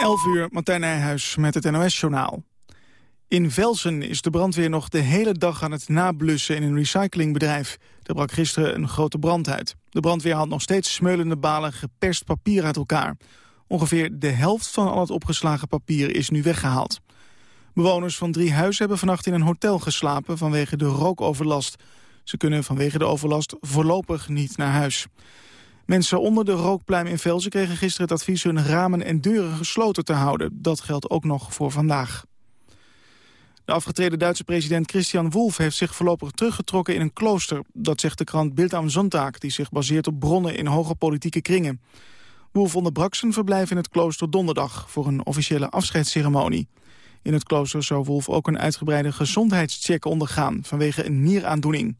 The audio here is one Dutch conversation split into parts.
11 uur, Martijn Nijhuis met het NOS-journaal. In Velsen is de brandweer nog de hele dag aan het nablussen in een recyclingbedrijf. Er brak gisteren een grote brand uit. De brandweer haalt nog steeds smeulende balen geperst papier uit elkaar. Ongeveer de helft van al het opgeslagen papier is nu weggehaald. Bewoners van drie huizen hebben vannacht in een hotel geslapen vanwege de rookoverlast. Ze kunnen vanwege de overlast voorlopig niet naar huis. Mensen onder de rookpluim in Velzen kregen gisteren het advies hun ramen en deuren gesloten te houden. Dat geldt ook nog voor vandaag. De afgetreden Duitse president Christian Wolff heeft zich voorlopig teruggetrokken in een klooster. Dat zegt de krant Bild am Sonntag, die zich baseert op bronnen in hoge politieke kringen. Wolff onderbrak zijn verblijf in het klooster donderdag voor een officiële afscheidsceremonie. In het klooster zou Wolff ook een uitgebreide gezondheidscheck ondergaan vanwege een nieraandoening.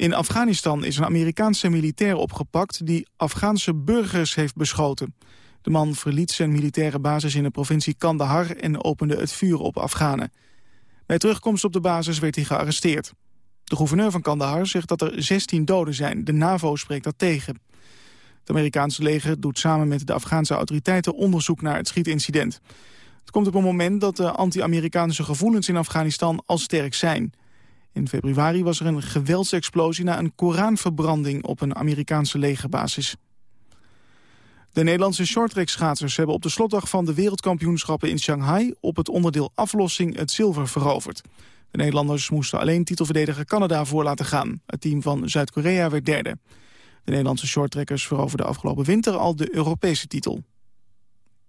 In Afghanistan is een Amerikaanse militair opgepakt die Afghaanse burgers heeft beschoten. De man verliet zijn militaire basis in de provincie Kandahar en opende het vuur op Afghanen. Bij terugkomst op de basis werd hij gearresteerd. De gouverneur van Kandahar zegt dat er 16 doden zijn. De NAVO spreekt dat tegen. Het Amerikaanse leger doet samen met de Afghaanse autoriteiten onderzoek naar het schietincident. Het komt op een moment dat de anti-Amerikaanse gevoelens in Afghanistan al sterk zijn. In februari was er een geweldsexplosie na een Koranverbranding op een Amerikaanse legerbasis. De Nederlandse shorttrack-schaatsers hebben op de slotdag van de wereldkampioenschappen in Shanghai op het onderdeel aflossing het zilver veroverd. De Nederlanders moesten alleen titelverdediger Canada voor laten gaan. Het team van Zuid-Korea werd derde. De Nederlandse shorttrackers veroverden afgelopen winter al de Europese titel.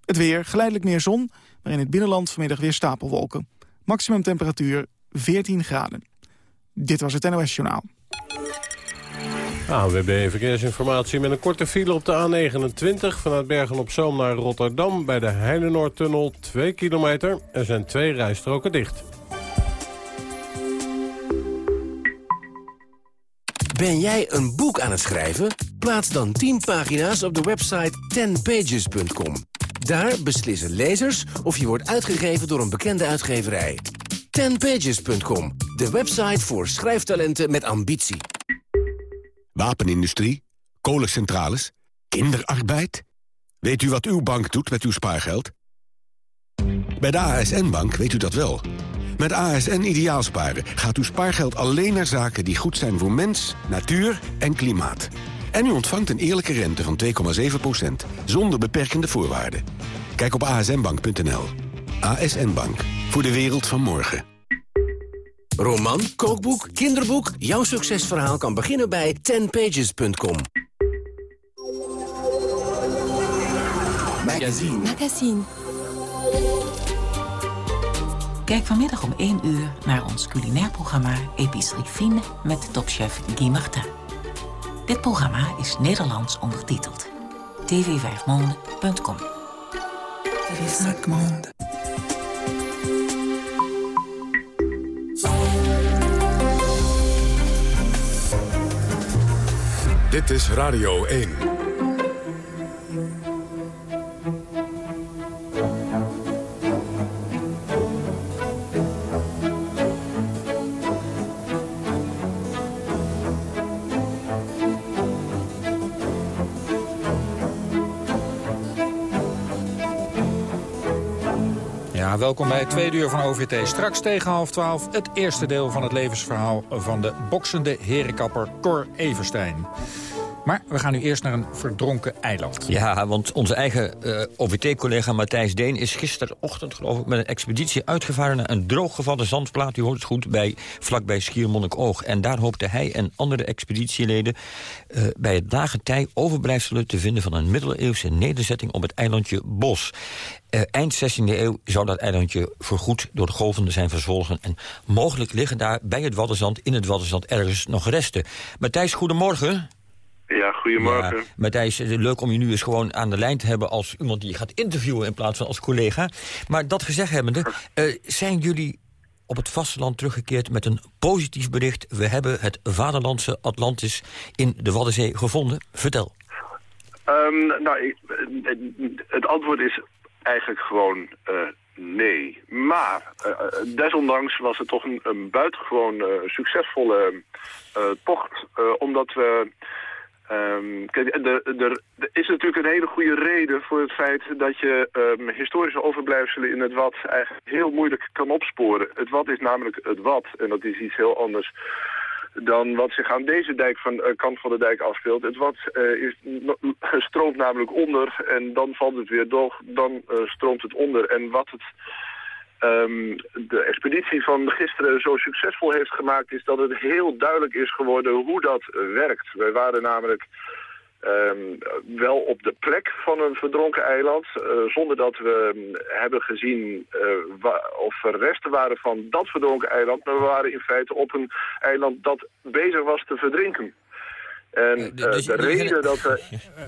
Het weer, geleidelijk meer zon, maar in het binnenland vanmiddag weer stapelwolken. Maximum temperatuur 14 graden. Dit was het NOS Journaal. ANWB Verkeersinformatie met een korte file op de A29... vanuit Bergen-op-Zoom naar Rotterdam... bij de Heinenoordtunnel 2 kilometer. Er zijn twee rijstroken dicht. Ben jij een boek aan het schrijven? Plaats dan 10 pagina's op de website 10pages.com. Daar beslissen lezers of je wordt uitgegeven door een bekende uitgeverij. 10pages.com, de website voor schrijftalenten met ambitie. Wapenindustrie, kolencentrales, kinderarbeid. Weet u wat uw bank doet met uw spaargeld? Bij de ASN-bank weet u dat wel. Met ASN Ideaalsparen gaat uw spaargeld alleen naar zaken die goed zijn voor mens, natuur en klimaat. En u ontvangt een eerlijke rente van 2,7%, zonder beperkende voorwaarden. Kijk op asnbank.nl. ASN Bank, voor de wereld van morgen. Roman, kookboek, kinderboek. Jouw succesverhaal kan beginnen bij 10pages.com. Magazine. Magazine. Kijk vanmiddag om 1 uur naar ons culinair programma Epicerie Fine met topchef Guy Martin. Dit programma is Nederlands ondertiteld. tv5monde.com Dit is Radio 1. Ja, welkom bij het tweede uur van OVT. Straks tegen half twaalf het eerste deel van het levensverhaal... van de boksende herenkapper Cor Everstein. Maar we gaan nu eerst naar een verdronken eiland. Ja, want onze eigen uh, OVT-collega Matthijs Deen... is gisterochtend, geloof ik, met een expeditie uitgevaren... naar een drooggevallen zandplaat, u hoort het goed, bij, vlakbij Schiermonnikoog. En daar hoopte hij en andere expeditieleden... Uh, bij het lage tij overblijfselen te vinden... van een middeleeuwse nederzetting op het eilandje Bos. Uh, eind 16e eeuw zou dat eilandje voorgoed door de golven zijn verzwolgen. En mogelijk liggen daar bij het Waddenzand, in het Waddenzand, ergens nog resten. Matthijs, goedemorgen. Ja, goedemorgen. Ja, Matthijs, leuk om je nu eens gewoon aan de lijn te hebben... als iemand die je gaat interviewen in plaats van als collega. Maar dat gezegd hebbende, uh, zijn jullie op het vasteland teruggekeerd met een positief bericht. We hebben het vaderlandse Atlantis in de Waddenzee gevonden. Vertel. Um, nou, ik, het antwoord is eigenlijk gewoon uh, nee. Maar uh, desondanks was het toch een, een buitengewoon uh, succesvolle tocht. omdat we Kijk, er, is natuurlijk een hele goede reden voor het feit dat je um, historische overblijfselen in het wat eigenlijk heel moeilijk kan opsporen. Het wat is namelijk het wat en dat is iets heel anders dan wat zich aan deze dijk van, uh, kant van de dijk afspeelt. Het wat uh, is, stroomt namelijk onder en dan valt het weer door, dan uh, stroomt het onder. En wat het um, de expeditie van gisteren zo succesvol heeft gemaakt... is dat het heel duidelijk is geworden hoe dat werkt. Wij waren namelijk um, wel op de plek van een verdronken eiland... Uh, zonder dat we um, hebben gezien uh, of er resten waren van dat verdronken eiland... maar we waren in feite op een eiland dat bezig was te verdrinken. En uh, dus, de reden dat...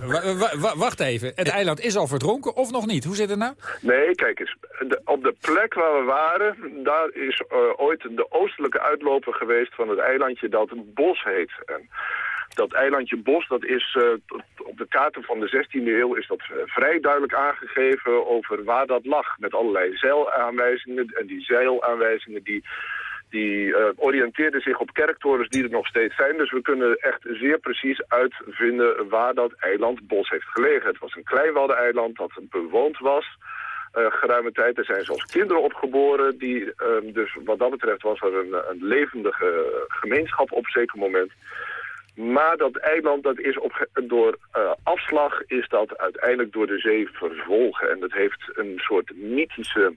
Uh... Wacht even, het eiland is al verdronken of nog niet? Hoe zit het nou? Nee, kijk eens. De, op de plek waar we waren, daar is uh, ooit de oostelijke uitloper geweest van het eilandje dat Bos heet. En dat eilandje Bos, dat is op de kaarten van de 16e eeuw is dat vrij duidelijk aangegeven over waar dat lag. Met allerlei zeilaanwijzingen en die zeilaanwijzingen die die uh, oriënteerde zich op kerktorens die er nog steeds zijn. Dus we kunnen echt zeer precies uitvinden waar dat eiland Bos heeft gelegen. Het was een kleinwaddeneiland dat bewoond was. Uh, geruime tijd. Er zijn zelfs kinderen opgeboren. Die, uh, dus wat dat betreft was er een, een levendige gemeenschap op een zeker moment. Maar dat eiland dat is op, door uh, afslag is dat uiteindelijk door de zee verzwolgen. En dat heeft een soort mythische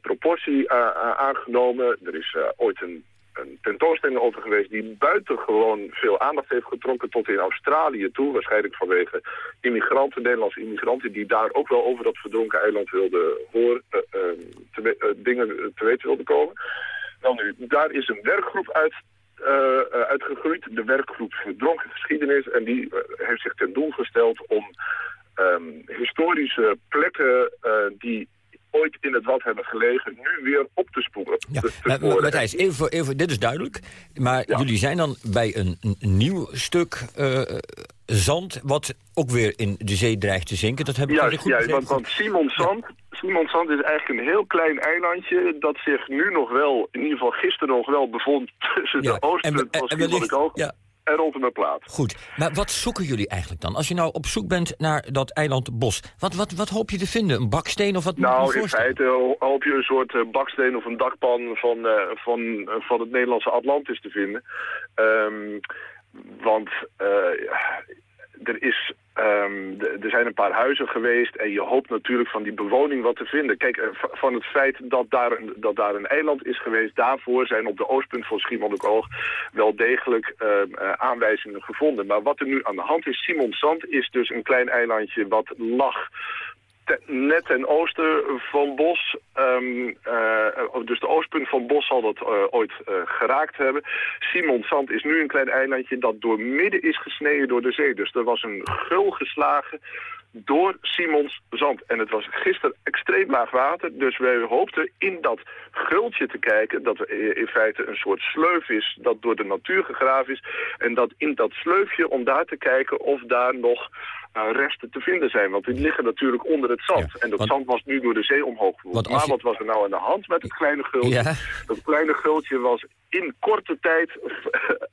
proportie uh, aangenomen. Er is ooit een, een, tentoonstelling over geweest die buitengewoon veel aandacht heeft getrokken tot in Australië toe. Waarschijnlijk vanwege immigranten, Nederlandse immigranten die daar ook wel over dat verdronken eiland wilden horen, te, dingen te weten wilden komen. Nou nu, daar is een werkgroep uit uitgegroeid. De werkgroep Verdronken Geschiedenis. En die heeft zich ten doel gesteld om um, historische plekken die ooit in het wat hebben gelegen, nu weer op te spoelen. Ja, te Matthijs, even, even, dit is duidelijk. Maar ja. jullie zijn dan bij een, een nieuw stuk uh, zand... wat ook weer in de zee dreigt te zinken. Dat heb ik juist, goed juist, want, want Simon Zand... Ja. Simon Zand is eigenlijk een heel klein eilandje... dat zich nu nog wel, in ieder geval gisteren nog wel... bevond tussen ja. de oosten van Schiermonnikoog... Ja en rondom een plaat. Goed, maar wat zoeken jullie eigenlijk dan? Als je nou op zoek bent naar dat eiland Bos, wat, wat, wat hoop je te vinden? Een baksteen of wat? Nou, in feite hoop je een soort uh, baksteen of een dakpan van, uh, van, uh, van het Nederlandse Atlantis te vinden. Um, want er is Um, er zijn een paar huizen geweest en je hoopt natuurlijk van die bewoning wat te vinden. Kijk, van het feit dat daar, een, dat daar een eiland is geweest, daarvoor zijn op de oostpunt van Schiermonnikoog wel degelijk uh, uh, aanwijzingen gevonden. Maar wat er nu aan de hand is, Simon Sand is dus een klein eilandje wat lag net ten oosten van Bos, um, uh, dus de oostpunt van Bos zal dat uh, ooit uh, geraakt hebben. Simon Sand is nu een klein eilandje dat door midden is gesneden door de zee. Dus er was een gul geslagen door Simons Zand. En het was gisteren extreem laag water, dus wij hoopten in dat gultje te kijken... dat er in feite een soort sleuf is dat door de natuur gegraven is... en dat in dat sleufje om daar te kijken of daar nog resten te vinden zijn. Want die liggen natuurlijk onder het zand. Ja, en dat want, zand was nu door de zee omhoog gevoerd. Maar je... wat was er nou aan de hand met het kleine gultje? Ja. Dat kleine gultje was in korte tijd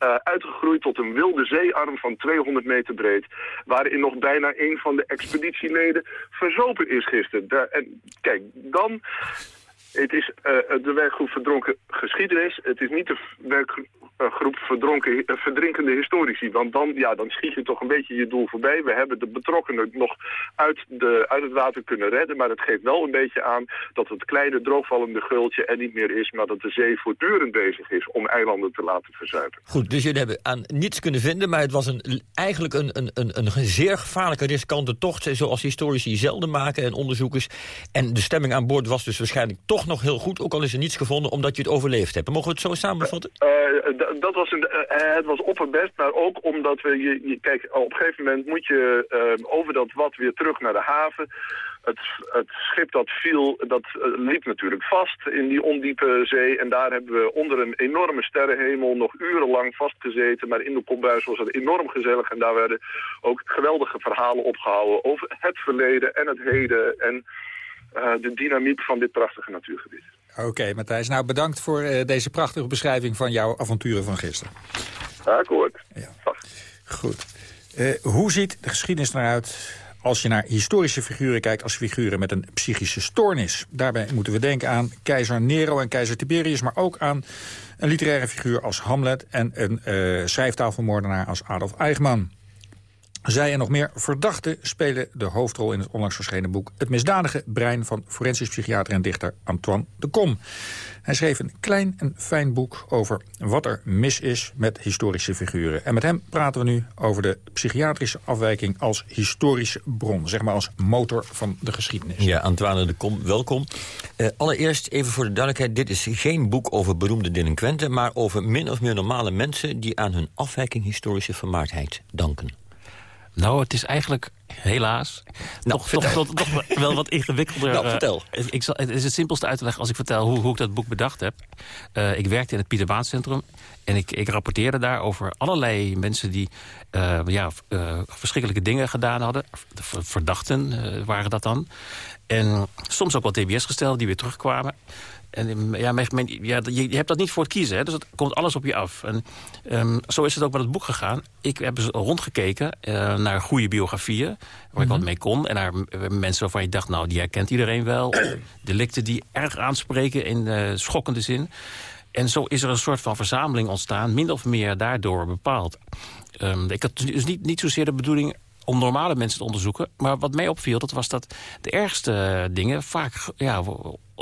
uh, uitgegroeid tot een wilde zeearm van 200 meter breed. Waarin nog bijna een van de expeditieleden verzopen is gisteren. Daar, en kijk, dan... Het is uh, de werkgroep Verdronken Geschiedenis. Het is niet de werkgroep groep verdronken, verdrinkende historici. Want dan, ja, dan schiet je toch een beetje je doel voorbij. We hebben de betrokkenen nog uit, de, uit het water kunnen redden. Maar het geeft wel een beetje aan dat het kleine droogvallende gultje er niet meer is. Maar dat de zee voortdurend bezig is om eilanden te laten verzuipen. Goed, dus jullie hebben aan niets kunnen vinden. Maar het was een, eigenlijk een, een, een, een zeer gevaarlijke, riskante tocht. Zoals historici zelden maken en onderzoekers. En de stemming aan boord was dus waarschijnlijk toch nog heel goed. Ook al is er niets gevonden omdat je het overleefd hebt. Mogen we het zo samenvatten? Uh, dat was een, uh, het was opperbest, maar ook omdat we, je, kijk, op een gegeven moment moet je over dat wat weer terug naar de haven. Het, het schip dat viel, dat liep natuurlijk vast in die ondiepe zee. En daar hebben we onder een enorme sterrenhemel nog urenlang vastgezeten. Maar in de kombuis was het enorm gezellig. En daar werden ook geweldige verhalen opgehouden over het verleden en het heden. En de dynamiek van dit prachtige natuurgebied. Oké, okay, Matthijs. Nou, bedankt voor uh, deze prachtige beschrijving van jouw avonturen van gisteren. Akkoord. Ja. Goed. Uh, hoe ziet de geschiedenis eruit als je naar historische figuren kijkt... als figuren met een psychische stoornis? Daarbij moeten we denken aan keizer Nero en keizer Tiberius... maar ook aan een literaire figuur als Hamlet... en een uh, schrijftafelmoordenaar als Adolf Eichmann. Zij en nog meer verdachten spelen de hoofdrol in het onlangs verschenen boek... Het misdadige brein van forensisch psychiater en dichter Antoine de Kom. Hij schreef een klein en fijn boek over wat er mis is met historische figuren. En met hem praten we nu over de psychiatrische afwijking als historische bron. Zeg maar als motor van de geschiedenis. Ja, Antoine de Kom, welkom. Uh, allereerst even voor de duidelijkheid. Dit is geen boek over beroemde delinquenten... maar over min of meer normale mensen... die aan hun afwijking historische vermaardheid danken. Nou, het is eigenlijk helaas nou, toch, toch, toch, wel wat ingewikkelder. Nou, vertel. Uh, ik zal, het is het simpelste uit te leggen als ik vertel hoe, hoe ik dat boek bedacht heb. Uh, ik werkte in het Pieter Baan Centrum en ik, ik rapporteerde daar over allerlei mensen die uh, ja, verschrikkelijke dingen gedaan hadden. Verdachten waren dat dan. En soms ook wat TBS gesteld die weer terugkwamen. En ja, men, ja, je, je, hebt dat niet voor het kiezen, hè, dus het komt alles op je af. En um, zo is het ook met het boek gegaan. Ik heb eens rondgekeken uh, naar goede biografieën, waar mm -hmm. ik wat mhm. mee kon. En naar mensen waarvan je dacht, nou, die herkent iedereen wel. Delicten die erg aanspreken in uh, schokkende zin. En zo is er een soort van verzameling ontstaan, min of meer daardoor bepaald. Um, ik had dus niet, niet zozeer de bedoeling om normale mensen te onderzoeken. Maar wat mij opviel, dat was dat de ergste dingen vaak ja,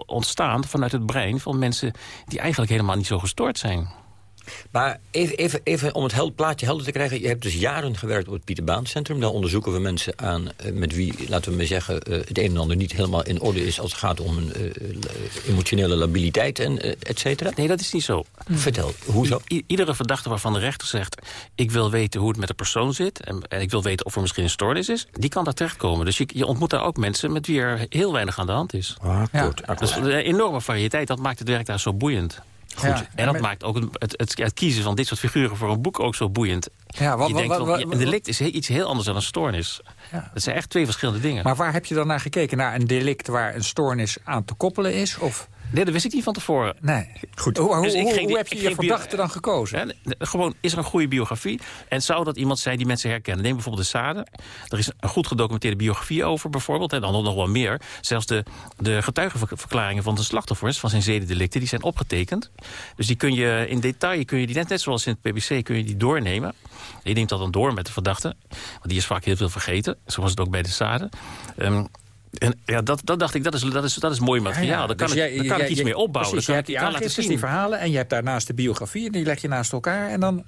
ontstaan vanuit het brein van mensen die eigenlijk helemaal niet zo gestoord zijn. Maar even, even, even om het plaatje helder te krijgen. Je hebt dus jaren gewerkt op het Pieter Baan Centrum. Daar onderzoeken we mensen aan eh, met wie, laten we maar zeggen... Eh, het een en ander niet helemaal in orde is... als het gaat om een uh, emotionele labiliteit en et cetera. Nee, dat is niet zo. Vertel, hoezo? iedere verdachte waarvan de rechter zegt... ik wil weten hoe het met de persoon zit... En, en, ik wil weten of er misschien een stoornis is... die kan daar terechtkomen. Dus je, je ontmoet daar ook mensen met wie er heel weinig aan de hand is. Ah, ja. Dus een enorme variëteit, dat maakt het werk daar zo boeiend. Goed. en dat maakt ook het, het, het, kiezen van dit soort figuren voor een boek ook zo boeiend. Ja, wat, je denkt, wat, wat, een delict is iets heel anders dan een stoornis. Ja. Dat zijn echt twee verschillende dingen. Maar waar heb je dan naar gekeken? Naar een delict waar een stoornis aan te koppelen is? Of... Nee, dat wist ik niet van tevoren. Nee. Goed. Hoe, dus hoe, hoe heb je je verdachte dan gekozen? gewoon, is er een goede biografie? En zou dat iemand zijn die mensen herkennen? Neem bijvoorbeeld de Sade. Er is een goed gedocumenteerde biografie over bijvoorbeeld. En dan nog wel meer. Zelfs de, de getuigenverklaringen van de slachtoffers... van zijn zedendelicten, die zijn opgetekend. Dus die kun je in detail, kun je die net, net zoals in het PBC... kun je die doornemen. Je neemt dat dan door met de verdachte. Want die is vaak heel veel vergeten. Zo was het ook bij de Sade. Um, en ja, dat, dat dacht ik, dat is, dat is, dat is mooi materiaal. Daar kan, dus ik, kan ik iets mee opbouwen. Precies, je hebt die aangiftes, die verhalen... en je hebt daarnaast de biografie... en die leg je naast elkaar en dan...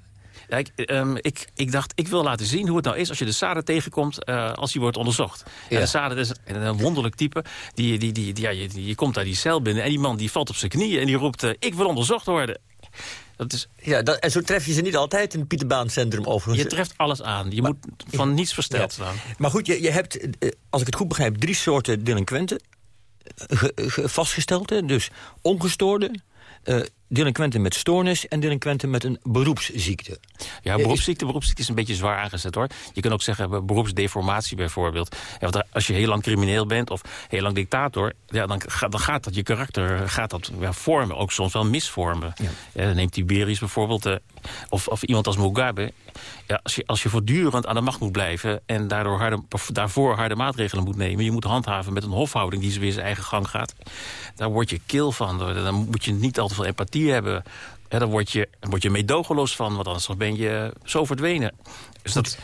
Ja, ik, um, ik, ik, dacht, ik wil laten zien hoe het nou is als je de Sade tegenkomt uh, als hij wordt onderzocht. Ja. En de Sade is een, een wonderlijk type. Die, die, die, die ja, je, je, komt daar die cel binnen en die man die valt op zijn knieën en die roept, uh, ik wil onderzocht worden. Dat is... Ja, dat, en zo tref je ze niet altijd in het Pieterbaancentrum overigens. Je treft alles aan. Je moet van niets versteld staan. Maar goed, je, je hebt, eh, als ik het goed begrijp, drie soorten delinquenten. vastgesteld, dus ongestoorde, uh, delinquenten met stoornis en delinquenten met een beroepsziekte. Ja, beroepsziekte, beroepsziekte is een beetje zwaar aangezet hoor. Je kunt ook zeggen beroepsdeformatie bijvoorbeeld. Ja, want als je heel lang crimineel bent of heel lang dictator... Ja, dan, dan gaat dat je karakter gaat dat, ja, vormen, ook soms wel misvormen. Ja. Ja, neemt Tiberius bijvoorbeeld, uh, of, of iemand als Mugabe. Ja, als, je, als je voortdurend aan de macht moet blijven... en daardoor harde, daarvoor harde maatregelen moet nemen... je moet handhaven met een hofhouding die ze weer zijn eigen gang gaat... daar word je kil van. Dan moet je niet al te veel empathie hebben. Ja, dan word je, dan word je meedogenloos van, want anders ben je zo verdwenen. Dus dat...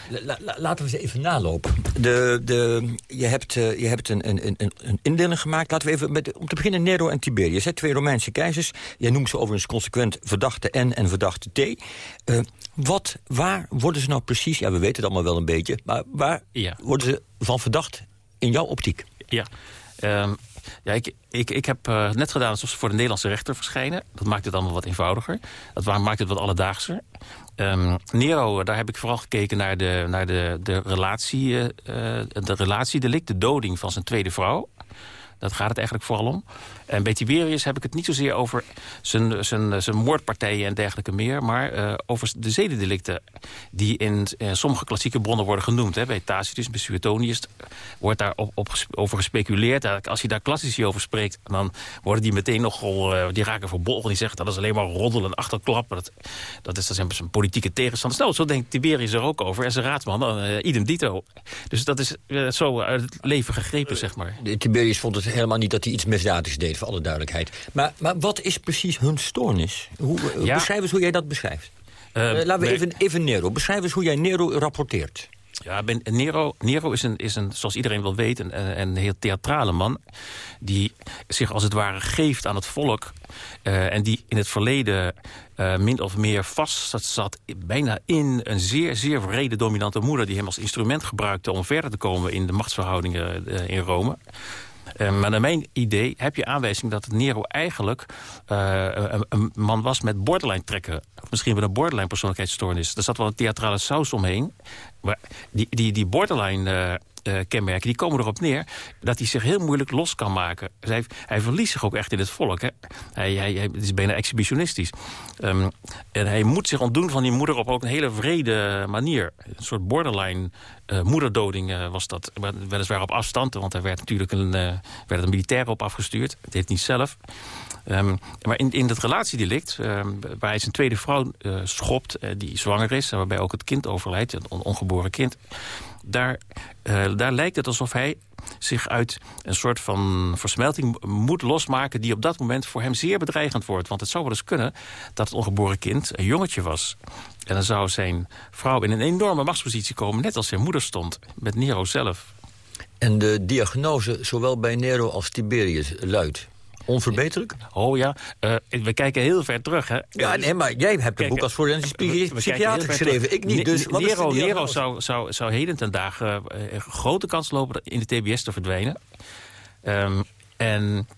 laten we ze even nalopen. De, de, je hebt, uh, je hebt een, een, een, een indeling gemaakt. Laten we even met, om te beginnen Nero en Tiberius. Hè, twee Romeinse keizers. Jij noemt ze overigens consequent verdachte N en verdachte T. Uh, wat, waar worden ze nou precies... Ja, we weten het allemaal wel een beetje. Maar waar ja. worden ze van verdacht in jouw optiek? Ja, um, ja, ik, ik, ik heb uh, net gedaan alsof ze voor de Nederlandse rechter verschijnen. Dat maakt het allemaal wat eenvoudiger. Dat maakt het wat alledaagser. Um, Nero, daar heb ik vooral gekeken naar de, naar de, de relatie, uh, de relatiedelict, de doding van zijn tweede vrouw. Dat gaat het eigenlijk vooral om. En bij Tiberius heb ik het niet zozeer over zijn, zijn, zijn moordpartijen en dergelijke meer... maar uh, over de zedendelicten die in uh, sommige klassieke bronnen worden genoemd. Hè. Bij Tacitus, bij Suetonius wordt daar op, op, over gespeculeerd. Als je daar klassici over spreekt, dan worden die meteen nogal... Uh, die raken verbolgen. Die zeggen dat is alleen maar roddelen en achterklappen. Dat, dat is dan zijn politieke tegenstander. Nou, zo denkt Tiberius er ook over. En zijn raadsman, idem dito. Dus dat is zo uit het leven gegrepen, zeg maar. Tiberius vond het helemaal niet dat hij iets misdadigs deed, voor alle duidelijkheid. Maar, maar wat is precies hun stoornis? Hoe, ja. Beschrijf eens hoe jij dat beschrijft. Uh, laten we even, even Nero. Beschrijf eens hoe jij Nero rapporteert. Ja, ben, Nero, Nero is, een, is een, zoals iedereen wel weet, een, een heel theatrale man... die zich als het ware geeft aan het volk... Uh, en die in het verleden uh, min of meer vast zat bijna in een zeer, zeer vrede dominante moeder... die hem als instrument gebruikte om verder te komen in de machtsverhoudingen uh, in Rome... Uh, maar naar mijn idee heb je aanwijzing dat Nero eigenlijk uh, een, man was met borderline trekken. Of misschien wel een borderline persoonlijkheidsstoornis. Er zat wel een theatrale saus omheen. Maar die, die, die borderline uh, kenmerken, die komen erop neer dat hij zich heel moeilijk los kan maken. Hij, hij verliest zich ook echt in het volk. Hè? Hij, het is bijna exhibitionistisch. Um, en hij moet zich ontdoen van die moeder op ook een hele vrede manier. Een soort borderline uh, moederdoding uh, was dat. Weliswaar op afstand, want er werd natuurlijk een, werd een militair op afgestuurd. Het heeft niet zelf. Um, maar in, in het relatiedelict, um, waar hij zijn tweede vrouw uh, schopt... Uh, die zwanger is waarbij ook het kind overlijdt, een on ongeboren kind... Daar, uh, daar lijkt het alsof hij zich uit een soort van versmelting moet losmaken... die op dat moment voor hem zeer bedreigend wordt. Want het zou wel eens kunnen dat het ongeboren kind een jongetje was. En dan zou zijn vrouw in een enorme machtspositie komen... net als zijn moeder stond, met Nero zelf. En de diagnose, zowel bij Nero als Tiberius, luidt... Onverbeterlijk? Oh ja, uh, we kijken heel ver terug. Hè. Ja, nee, maar jij hebt een boek als forensisch psychiater geschreven. Ik niet, dus wat Nero, Nero zou, zou, zou heden ten dagen uh, een grote kans lopen in de TBS te verdwijnen. Um, en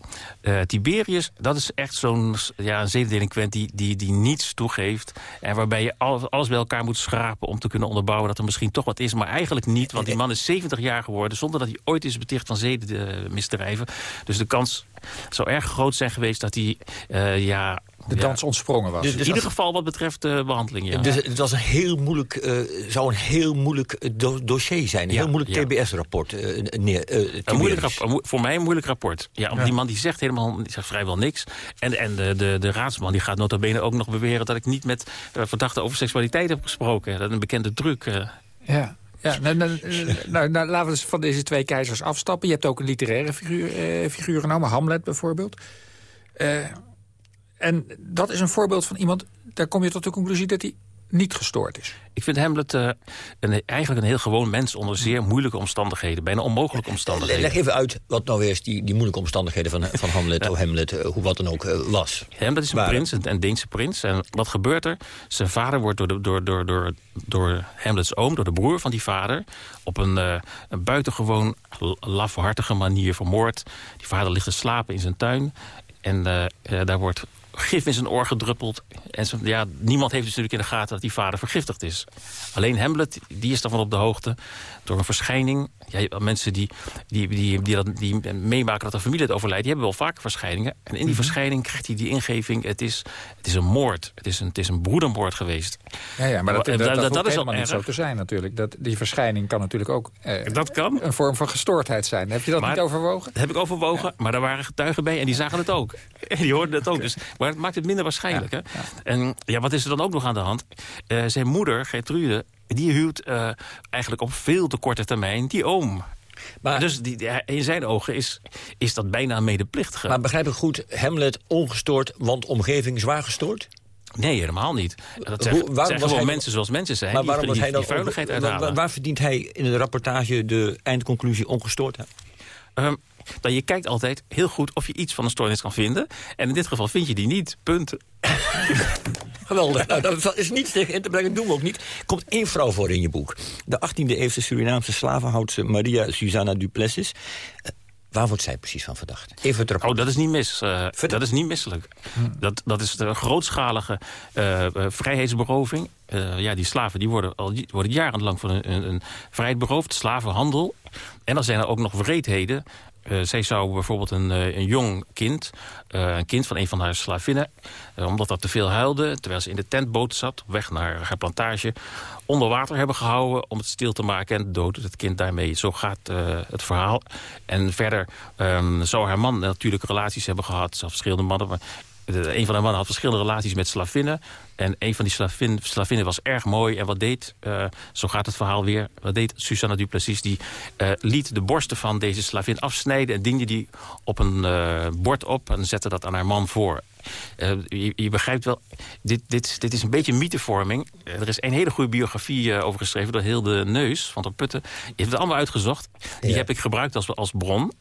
uh, Tiberius, dat is echt zo'n ja, zedendelinquent die, die, die niets toegeeft. En waarbij je alles, alles bij elkaar moet schrapen om te kunnen onderbouwen dat er misschien toch wat is. Maar eigenlijk niet, want die man is 70 jaar geworden zonder dat hij ooit is beticht van zedenmisdrijven. Dus de kans zou erg groot zijn geweest dat hij uh, ja, de dans ontsprongen was. Dus, in ieder geval wat betreft de behandeling, ja. Dus het was een heel moeilijk, uh, zou een heel moeilijk do dossier zijn. Een ja, heel moeilijk ja. TBS-rapport. Uh, een moeilijk rapport, voor mij een moeilijk rapport. Ja, ja. die man die zegt helemaal die zegt vrijwel niks. En, en de, de, de raadsman die gaat nota bene ook nog beweren... dat ik niet met uh, verdachten over seksualiteit heb gesproken. Dat is een bekende druk. Ja. Ja, nou, nou, nou, nou, laten we eens van deze twee keizers afstappen. Je hebt ook een literaire figuur, figuur genomen, Hamlet bijvoorbeeld. Uh, en dat is een voorbeeld van iemand... daar kom je tot de conclusie dat hij niet gestoord is. Ik vind Hamlet uh, een, eigenlijk een heel gewoon mens... onder zeer moeilijke omstandigheden, bijna onmogelijke omstandigheden. Leg even uit wat nou weer die, die moeilijke omstandigheden van, van Hamlet... of Hamlet, uh, hoe wat dan ook, uh, was. Hamlet is een prins, een, een Deense prins. En wat gebeurt er? Zijn vader wordt door, de, door, door, door, door Hamlets oom, door de broer van die vader... op een, een buitengewoon lafhartige manier vermoord. Die vader ligt te slapen in zijn tuin... En daar wordt gif in zijn oor gedruppeld. En ja, niemand heeft natuurlijk in de gaten dat die vader vergiftigd is. Alleen Hamlet, die is daarvan op de hoogte door een verschijning. Ja, mensen die, die, die, die, dat, die meemaken dat een familie het overlijdt... die hebben wel vaak verschijningen. En in die -hmm. verschijning krijgt hij die ingeving... het is, het is een moord. Het is een, het is een broedermoord geweest. Ja, ja maar dat, dat, dat, dat, dat is helemaal niet zo te zijn natuurlijk. Dat, die verschijning kan natuurlijk ook eh, dat kan. een vorm van gestoordheid zijn. Heb je dat maar, niet overwogen? Dat heb ik overwogen, ja. maar daar waren getuigen bij... en die zagen het ook. En die hoorden het ook. Dus, maar het maakt het minder waarschijnlijk. Ja, hè? En ja, wat is er dan ook nog aan de hand? Uh, zijn moeder, Gertrude, die huwt uh, eigenlijk op veel te korte termijn die oom. Maar, dus die, in zijn ogen is, is dat bijna medeplichtige. Maar begrijp ik goed, Hamlet ongestoord, want omgeving zwaar gestoord? Nee, helemaal niet. Dat Hoe, zeggen gewoon mensen zoals mensen zijn. Maar waarom die, was hij dan vuiligheid uithalen. Waar, waar verdient hij in de rapportage de eindconclusie ongestoordheid? Um, dan je kijkt altijd heel goed of je iets van een stoornis kan vinden. En in dit geval vind je die niet. Punt. Geweldig. Nou, dat is niets tegen in te brengen, doen we ook niet. Er komt één vrouw voor in je boek. De 18e-eeuwse Surinaamse slavenhoudse Maria Susanna Duplessis. Uh, Waar wordt zij precies van verdacht? Even terug. Oh, dat is niet mis. Uh, dat is niet misselijk. Dat, dat is de grootschalige uh, vrijheidsberoving. Uh, ja, die slaven die worden, al, die worden jarenlang van een, een, een vrijheid beroofd. Slavenhandel. En dan zijn er ook nog wreedheden Uh, zij zou bijvoorbeeld een, uh, een jong kind, uh, een kind van een van haar slavinnen... omdat dat te veel huilde, terwijl ze in de tentboot zat... op weg naar haar plantage, onder water hebben gehouden... om het stil te maken en dood het kind daarmee. Zo gaat het verhaal. En verder um, zou haar man natuurlijk relaties hebben gehad. Verschillende mannen, maar een van de mannen had verschillende relaties met slavinnen. En een van die slavin, slavinnen was erg mooi. En wat deed, uh, zo gaat het verhaal weer... wat deed Susanna Duplessis? Die uh, liet de borsten van deze slavin afsnijden... en diende die op een uh, bord op en zette dat aan haar man voor. Je, je, begrijpt wel, dit, dit, dit is een beetje mythevorming. er is een hele goede biografie over geschreven... door Hilde Neus van der Putten. Die heeft het allemaal uitgezocht. Die ja. heb ik gebruikt als, als bron.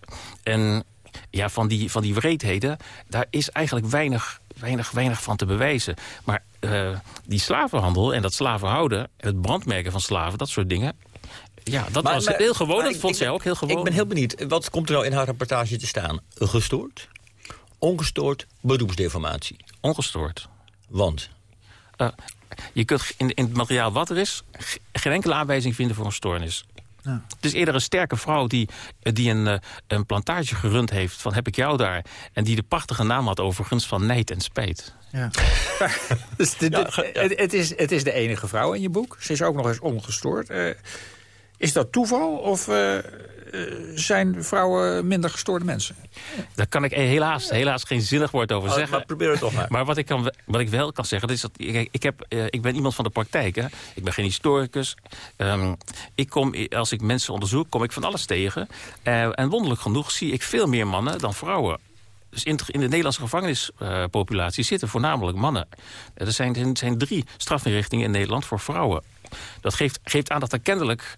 En ja, van die, van die wreedheden, daar is eigenlijk weinig, weinig, weinig van te bewijzen. Maar uh, die slavenhandel en dat slavenhouden... het brandmerken van slaven, dat soort dingen... Ja, dat maar, was maar, heel gewoon. Dat vond zij ook heel gewoon. Ik ben heel benieuwd. Wat komt er nou in haar rapportage te staan? Gestoord? Ongestoord? Beroepsdeformatie? Ongestoord. Want? Uh, je kunt in, in het materiaal wat er is... geen enkele aanwijzing vinden voor een stoornis. Ja. Het is eerder een sterke vrouw die, die een, eh, een plantage gerund heeft van heb ik jou daar. En die de prachtige naam had overigens van nijd en spijt. Ja. dus de, de, het, het, is, het is de enige vrouw in je boek. Ze is ook nog eens ongestoord. Uh, is dat toeval of uh, zijn vrouwen minder gestoorde mensen? Daar kan ik helaas, helaas geen zinnig woord over oh, zeggen. Maar probeer het toch maar. Maar wat ik, kan, wat ik wel kan zeggen, is dat ik, ik, heb, uh, ik ben iemand van de praktijk. Hè. Ik ben geen historicus. Um, ik kom, als ik mensen onderzoek, kom ik van alles tegen. Uh, en wonderlijk genoeg zie ik veel meer mannen dan vrouwen. Dus in, in de Nederlandse gevangenispopulatie zitten voornamelijk mannen. Er zijn, er zijn drie strafinrichtingen in Nederland voor vrouwen. Dat geeft, geeft aan dat er kennelijk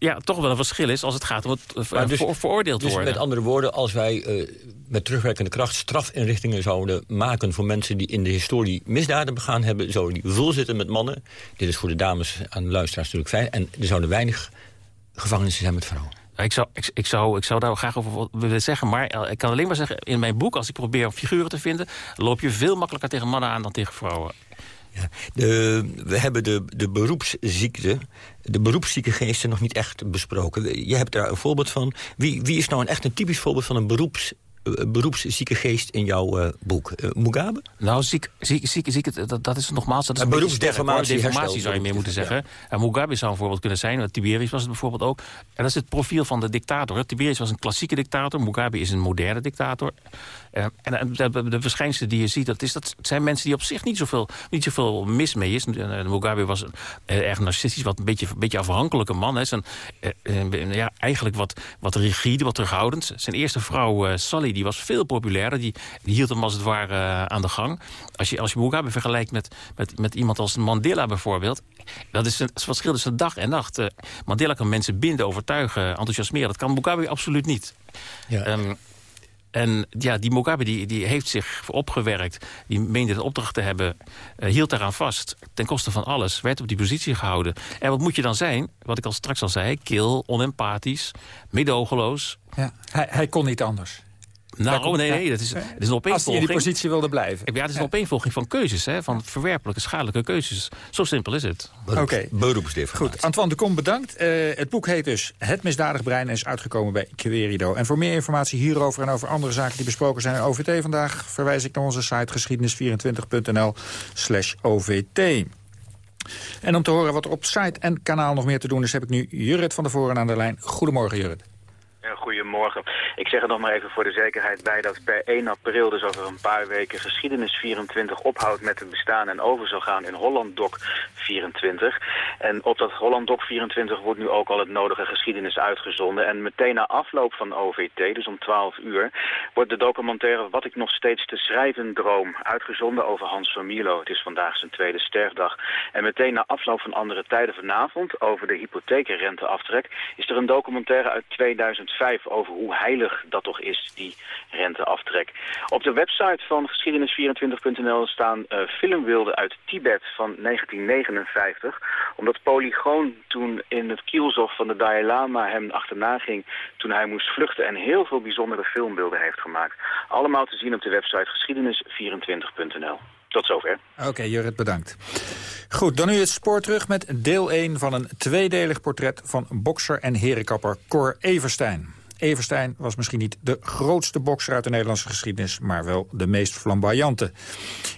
ja, toch wel een verschil is als het gaat om het uh, dus, voor, veroordeeld dus worden. met andere woorden, als wij uh, met terugwerkende kracht strafinrichtingen zouden maken... voor mensen die in de historie misdaden begaan hebben... zouden die vol zitten met mannen. Dit is voor de dames aan de luisteraars natuurlijk fijn. En er zouden weinig gevangenissen zijn met vrouwen. Ik zou, ik, ik, zou, ik zou daar graag over willen zeggen. Maar eh, ik kan alleen maar zeggen, in mijn boek... als ik probeer figuren te vinden... loop je veel makkelijker tegen mannen aan dan tegen vrouwen. Ja, de, we hebben de, de beroepsziekte, de beroepszieke geesten nog niet echt besproken. Je hebt daar een voorbeeld van. Wie, wie is nou een echt een typisch voorbeeld van een beroeps eh, beroepszieke geest in jouw uh, boek? Uh, Mugabe? Nou, ziek, ziek, ziek, ziek dat, dat is nogmaals... Dat is een, beroepsdeformatie deformatie zou je meer moeten zeggen. En Mugabe zou een voorbeeld kunnen zijn. Tiberius was het bijvoorbeeld ook. En dat is het profiel van de dictator. Tiberius was een klassieke dictator. Mugabe is een moderne dictator. Uh, en de, de, verschijnselen die je ziet, dat, is, dat zijn mensen die op zich niet zoveel, niet zoveel mis mee is. Mugabe was een, erg narcistisch, wat een beetje, een beetje afhankelijke man. Hè. Zijn, ja, eigenlijk wat, wat rigide, wat terughoudend. Zijn eerste vrouw, Sally, die was veel populairder. Die, die hield hem als het ware uh, aan de gang. Als je, als je Mugabe vergelijkt met, met, met iemand als Mandela bijvoorbeeld... dat is een verschil tussen dag en nacht. Uh, Mandela kan mensen binden, overtuigen, enthousiasmeren. Dat kan Mugabe absoluut niet. Ja. Um, en ja, die Mugabe die, die heeft zich opgewerkt. Die meende de opdracht te hebben. Uh, hield daaraan vast. Ten koste van alles. Werd op die positie gehouden. En wat moet je dan zijn? Wat ik al straks al zei. Kil, onempathisch, middogeloos. Ja, hij, hij kon niet anders. Nou, oh, nee, nee, dat is, dat is een opeenvolging. Als hij in die positie wilde blijven. Ja, het is een opeenvolging van keuzes, hè, van verwerpelijke, schadelijke keuzes. Zo simpel is het. Oké. Okay. Goed, Antoine de Kom bedankt. Uh, het boek heet dus Het misdadig brein en is uitgekomen bij Querido. En voor meer informatie hierover en over andere zaken die besproken zijn in OVT vandaag... verwijs ik naar onze site geschiedenis24.nl slash OVT. En om te horen wat er op site en kanaal nog meer te doen is... heb ik nu Jurrit van der Voren aan de lijn. Goedemorgen, Jurrit. Goedemorgen. Ik zeg er nog maar even voor de zekerheid bij dat per 1 april, dus over een paar weken, geschiedenis 24 ophoudt met het bestaan en over zal gaan in Holland Doc 24. En op dat Holland Doc 24 wordt nu ook al het nodige geschiedenis uitgezonden. En meteen na afloop van OVT, dus om 12 uur, wordt de documentaire Wat ik nog steeds te schrijven droom uitgezonden over Hans van Mierlo. Het is vandaag zijn tweede sterfdag. En meteen na afloop van andere tijden vanavond over de hypotheekrenteaftrek is er een documentaire uit 2005 over hoe heilig dat toch is, die renteaftrek. Op de website van geschiedenis24.nl staan uh, filmbeelden uit Tibet van 1959. Omdat Polygoon toen in het kielzog van de Dalai Lama hem achterna ging toen hij moest vluchten en heel veel bijzondere filmbeelden heeft gemaakt. Allemaal te zien op de website geschiedenis24.nl. Tot zover. Oké, Jurrit, bedankt. Goed, dan nu het spoor terug met deel 1 van een tweedelig portret van bokser en herenkapper Cor Everstein. Everstein was misschien niet de grootste bokser uit de Nederlandse geschiedenis... maar wel de meest flamboyante.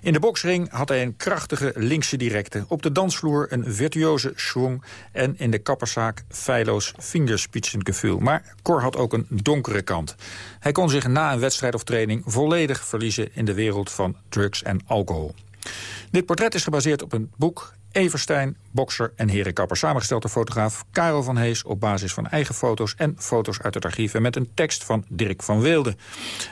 In de boksring had hij een krachtige linkse directe. Op de dansvloer een virtuoze schwung... en in de kapperszaak feilloos vingerspitsengevoel. Maar Cor had ook een donkere kant. Hij kon zich na een wedstrijd of training volledig verliezen... in de wereld van drugs en alcohol. Dit portret is gebaseerd op een boek Everstein, bokser en herenkapper. Samengesteld door fotograaf Karel van Hees op basis van eigen foto's en foto's uit het archief. En met een tekst van Dirk van Weelde.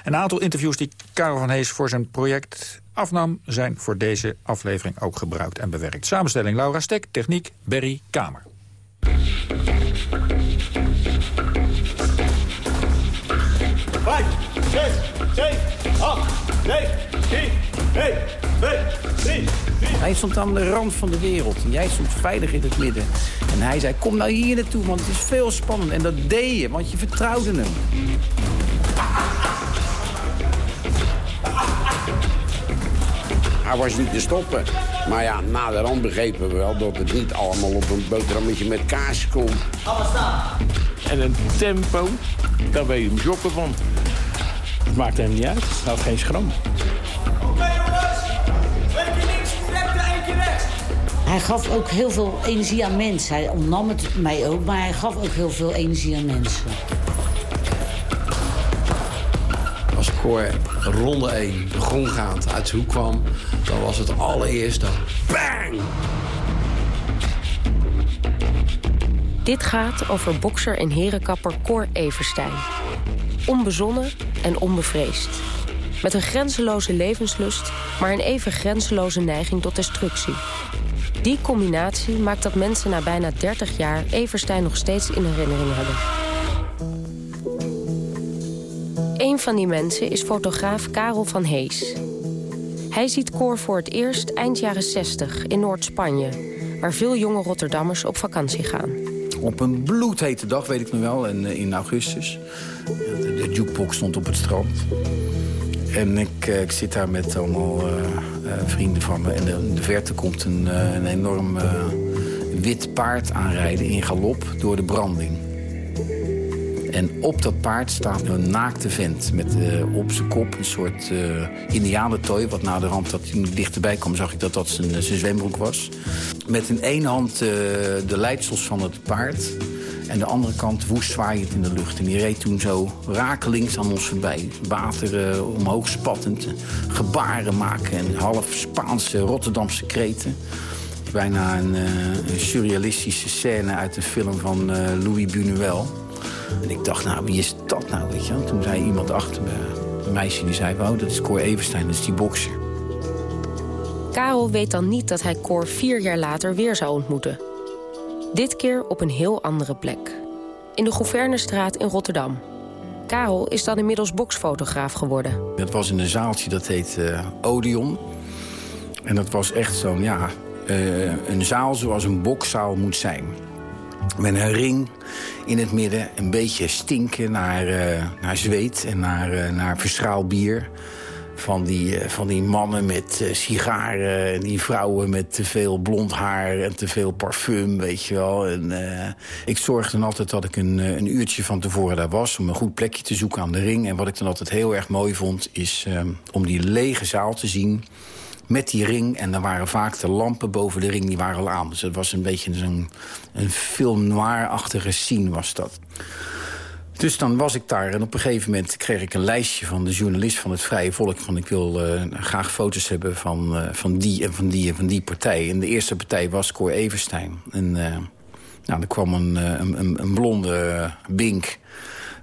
Een aantal interviews die Karel van Hees voor zijn project afnam... zijn voor deze aflevering ook gebruikt en bewerkt. Samenstelling Laura Stek, techniek Berry Kamer. Vijf, zes, zeven, acht, negen, tien, één, twee, drie, Hij stond aan de rand van de wereld en jij stond veilig in het midden. En hij zei, kom nou hier naartoe, want het is veel spannend. En dat deed je, want je vertrouwde hem. Hij was niet te stoppen. Maar ja, na de rand begrepen we wel dat het niet allemaal op een boterhammetje met kaas komt. En een tempo, daar ben je hem jokken van. Het maakt hem niet uit, het had geen schram. Hij gaf ook heel veel energie aan mensen. Hij ontnam het mij ook, maar hij gaf ook heel veel energie aan mensen. Als Cor ronde 1 de grond gaat uit zijn hoek kwam... dan was het allereerst dan bang! Dit gaat over bokser en herenkapper Cor Everstein. Onbezonnen en onbevreesd. Met een grenzeloze levenslust, maar een even grenzeloze neiging tot destructie. Die combinatie maakt dat mensen na bijna 30 jaar Everstein nog steeds in herinnering hebben. Een van die mensen is fotograaf Karel van Hees. Hij ziet Cor voor het eerst eind jaren 60 in Noord-Spanje... waar veel jonge Rotterdammers op vakantie gaan. Op een bloedhete dag, weet ik nog wel, in, eh, in augustus. De, jukebox stond op het strand. En ik, eh, ik zit daar met allemaal eh, vrienden van me. En de- verte komt een, eh, een enorm eh, wit paard aanrijden in galop door de branding. En op dat paard staat een naakte vent met eh, op zijn kop een soort eh indianentooi. Wat na de rand, dat hij dichterbij kwam, zag ik dat dat zijn, zwembroek was. Met in één hand eh, de leidsels van het paard. En de andere kant woest zwaaiend in de lucht. En die reed toen zo rakelings aan ons voorbij. Water eh, omhoog spattend. Gebaren maken en half Spaanse Rotterdamse kreten. Bijna een, eh, surrealistische scène uit een film van eh, Louis Buñuel. En ik dacht, nou, wie is dat nou, weet je? Toen zei iemand achter me, een meisje die zei... Dat is Cor Everstein, dat is die bokser. Karel weet dan niet dat hij Cor vier jaar later weer zou ontmoeten. Dit keer op een heel andere plek. In de Gouvernestraat in Rotterdam. Karel is dan inmiddels boksfotograaf geworden. Dat was in een zaaltje, dat heet eh, Odeon. En dat was echt zo'n, ja, eh, een zaal zoals een bokszaal moet zijn. Met een ring in het midden, een beetje stinken naar, eh, naar zweet en naar, naar verschaald bier. Van die, eh, van die mannen met eh, sigaren en die vrouwen met te veel blond haar en te veel parfum, weet je wel. En, eh, ik zorgde dan altijd dat ik een, een uurtje van tevoren daar was... om een goed plekje te zoeken aan de ring. En wat ik dan altijd heel erg mooi vond, is eh, om die lege zaal te zien met die ring. En dan waren vaak de lampen boven de ring, die waren al aan. Dus het was een beetje zo'n een film noir-achtige scene was dat. Dus dan was ik daar en op een gegeven moment kreeg ik een lijstje van de journalist van het Vrije Volk. Van ik wil eh, graag foto's hebben van, eh, van die en van die en van die partij. En de eerste partij was Cor Everstein. En eh, nou, er kwam een, een, een, blonde bink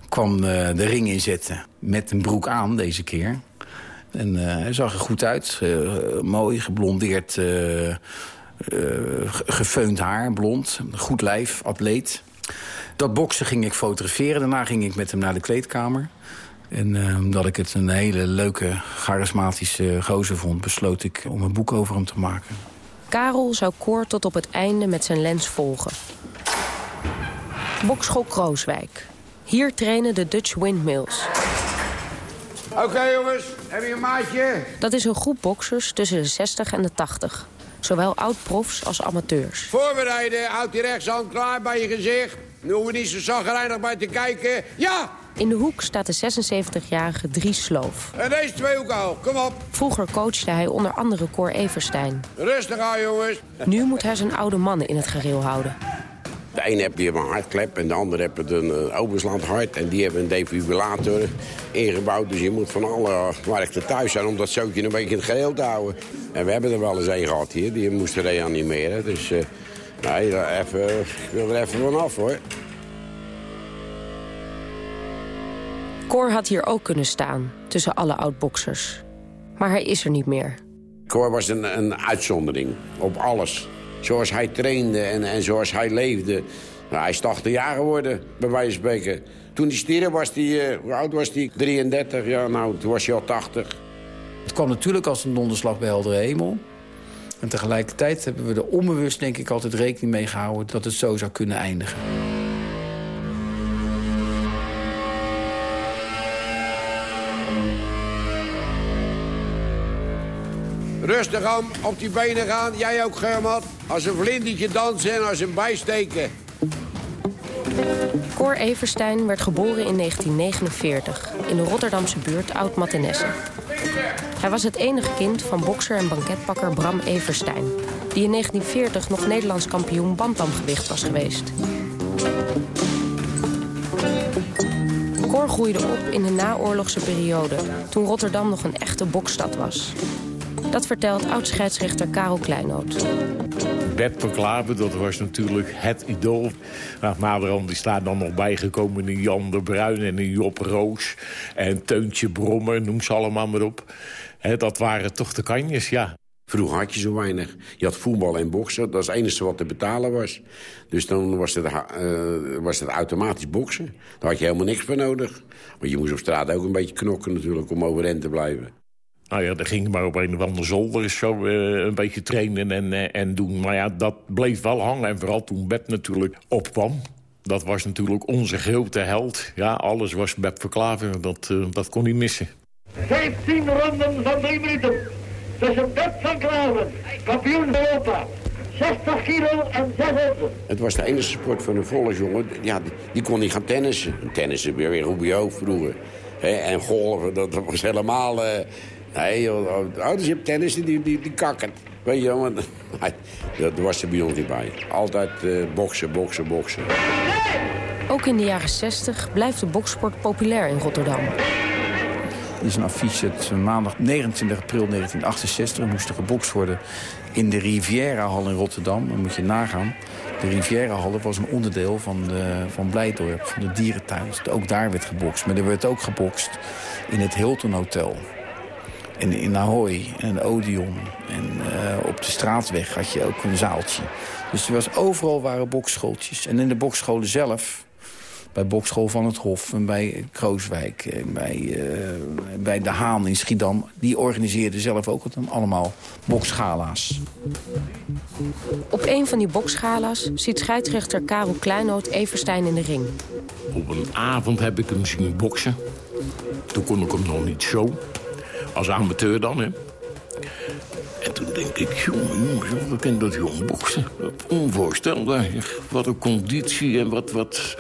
kwam de ring inzetten. Met een broek aan deze keer. En hij zag er goed uit. mooi, geblondeerd, ge- gefeund haar, blond. Goed lijf, atleet. Dat boksen ging ik fotograferen. Daarna ging ik met hem naar de kleedkamer. En eh, omdat ik het een hele leuke, charismatische gozer vond... besloot ik om een boek over hem te maken. Karel zou Cor tot op het einde met zijn lens volgen. Bokschool Krooswijk. Hier trainen de Dutch Windmills. Oké jongens, heb je een maatje? Dat is een groep boksers tussen de 60 en de 80. Zowel oud-profs als amateurs. Voorbereiden, houd die rechtshand klaar bij je gezicht. Nu hoeven we niet zo zagrijnig bij te kijken. Ja, In de hoek staat de 76-jarige Dries Sloof. En deze twee ook al, kom op. Vroeger coachte hij onder andere Cor Everstein. Rustig aan, jongens. Nu moet hij zijn oude mannen in het gareel houden. De een heeft hier een hartklep en de ander heeft een uh, overslaand hart. En die hebben een defibrillator ingebouwd. Dus je moet van alle markten thuis zijn om dat zootje een beetje in het geheel te houden. En we hebben er wel eens een gehad hier, die moesten reanimeren. Dus uh, nee, even, ik wil er even vanaf hoor. Cor had hier ook kunnen staan, tussen alle oud-boxers. Maar hij is er niet meer. Cor was een, een uitzondering op alles. Zoals hij trainde en, en zoals hij leefde. Nou, hij is 80 jaar geworden, bij wijze van spreken. Toen hij stierf was hij, uh, hoe oud was hij? 33, ja, nou, toen was hij al 80. Het kwam natuurlijk als een donderslag bij heldere hemel. En tegelijkertijd hebben we er onbewust, denk ik, altijd rekening mee gehouden... dat het zo zou kunnen eindigen. Rustig aan, op die benen gaan. Jij ook, Germat. Als een vlindertje dansen en als een bijsteken. Cor Everstein werd geboren in 1949 in de Rotterdamse buurt Oud-Mathenesse. Hij was het enige kind van bokser en banketpakker Bram Everstein... die in 1940 nog Nederlands kampioen bantamgewicht was geweest. Cor groeide op in de naoorlogse periode... toen Rotterdam nog een echte bokstad was. Dat vertelt oud-scheidsrechter Karel Kleinoot. Bert van Klaver, dat was natuurlijk het idool. Nou, naderhand is daar dan nog bijgekomen een Jan de Bruin en een Job Roos. En Teuntje Brommer, noem ze allemaal maar op. Dat waren toch de kanjes, ja. Vroeger had je zo weinig. Je had voetbal en boksen, dat is het enige wat te betalen was. Dus dan was het, uh, was het automatisch boksen. Daar had je helemaal niks voor nodig. Want je moest op straat ook een beetje knokken natuurlijk om overeind te blijven. Nou ja, dan ging maar op een of andere zolder zo uh, een beetje trainen en, uh, en doen. Maar ja, dat bleef wel hangen. En vooral toen Beb natuurlijk opkwam. Dat was natuurlijk onze grote held. Ja, alles was Beb Verklaver. Dat, uh, dat kon niet missen. 15 ronden van 3 minuten. Tussen Beb van Klaver, kampioen Europa. 60 kilo en 600. Het was de enige sport van een volle jongen. Ja, die, die kon niet gaan tennissen. Tennissen weer weer Rubio vroeger. He, en golven, dat was helemaal... Nee, joh, ouders op tennis, die, die, die kakken. Weet je, want daar was er bij ons niet bij. Altijd uh, boksen, boksen, boksen. Ook in de jaren 60 blijft de boksport populair in Rotterdam. Dit is een affiche, het is maandag 29 april 1968. Er moest er gebokst worden in de Riviera-hal in Rotterdam. Dan moet je nagaan. De Riviera-hal was een onderdeel van, de, van Blijdorp, van de dierentuin. Dus ook daar werd gebokst. Maar er werd ook gebokst in het Hilton Hotel. En in Ahoy en Odeon en uh, op de straatweg had je ook een zaaltje. Dus er was overal waren bokschooltjes. En in de bokscholen zelf, bij Bokschool van het Hof en bij Krooswijk... en bij, uh, bij De Haan in Schiedam... die organiseerden zelf ook allemaal boksgala's. Op een van die boksgala's ziet scheidsrechter Karel Kleinoot Everstein in de ring. Op een avond heb ik hem zien boksen. Toen kon ik hem nog niet zo. Als amateur dan, hè. En toen denk ik, jongen, jongen, wat kan dat jong boksen? Onvoorstelbaar. Wat een conditie en wat, wat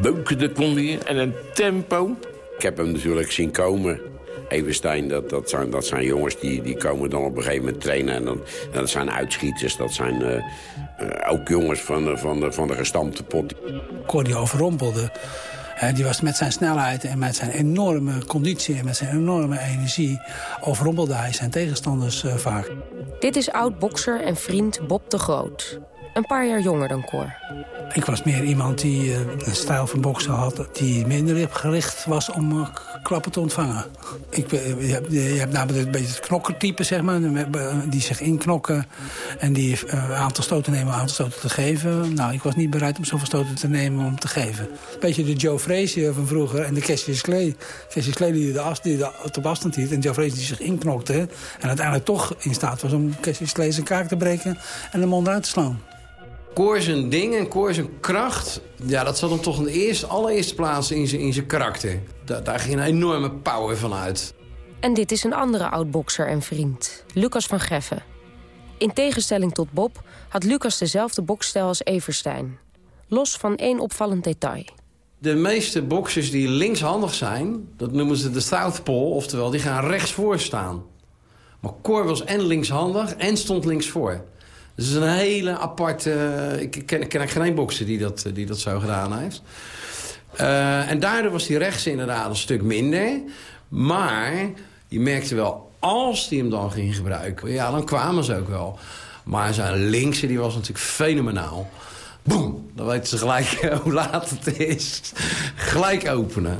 beuken de kon. En een tempo. Ik heb hem natuurlijk zien komen. Everstein, dat, dat, zijn, dat zijn jongens die, die komen dan op een gegeven moment trainen. En, dan, dat zijn uitschieters, dat zijn uh, uh, ook jongens van, de, van, de, van de gestampte pot. Cordy overrompelde. Die was met zijn snelheid en met zijn enorme conditie en met zijn enorme energie... overrompelde hij zijn tegenstanders uh, vaak. Dit is oud-bokser en vriend Bob de Groot. Een paar jaar jonger dan Cor. Ik was meer iemand die uh, een stijl van boksen had... die minder gericht was om klappen te ontvangen. Ik, je, hebt, je hebt namelijk een beetje het knokkertype, zeg maar... die zich inknokken en die een aantal stoten nemen een aantal stoten te geven. Nou, ik was niet bereid om zoveel stoten te nemen om te geven. Een beetje de Joe Frazier van vroeger en de Cassius Clay. Cassius Clay die, de as, die de, op afstand hield en Joe Frazier die zich inknokte... en uiteindelijk toch in staat was om Cassius Clay zijn kaak te breken... en hem onderuit te slaan. Koor zijn ding en Koor zijn kracht... ja, dat zat hem toch in de eerste, allereerste plaats in zijn, in zijn karakter. Da daar ging een enorme power van uit. En dit is een andere oud-bokser en vriend, Lucas van Geffen. In tegenstelling tot Bob had Lucas dezelfde boksstijl als Everstein. Los van één opvallend detail. De meeste boxers die linkshandig zijn, dat noemen ze de southpaw, oftewel die gaan rechts voor staan. Maar Cor was en linkshandig en stond links voor. Dus is een hele aparte... Ik ken, ken geen bokser die dat, die dat zo gedaan heeft. Uh, en daardoor was die rechts inderdaad een stuk minder. Maar je merkte wel, als die hem dan ging gebruiken... ja, dan kwamen ze ook wel. Maar zijn linkse die was natuurlijk fenomenaal. Boom, dan weten ze gelijk hoe laat het is. Gelijk openen.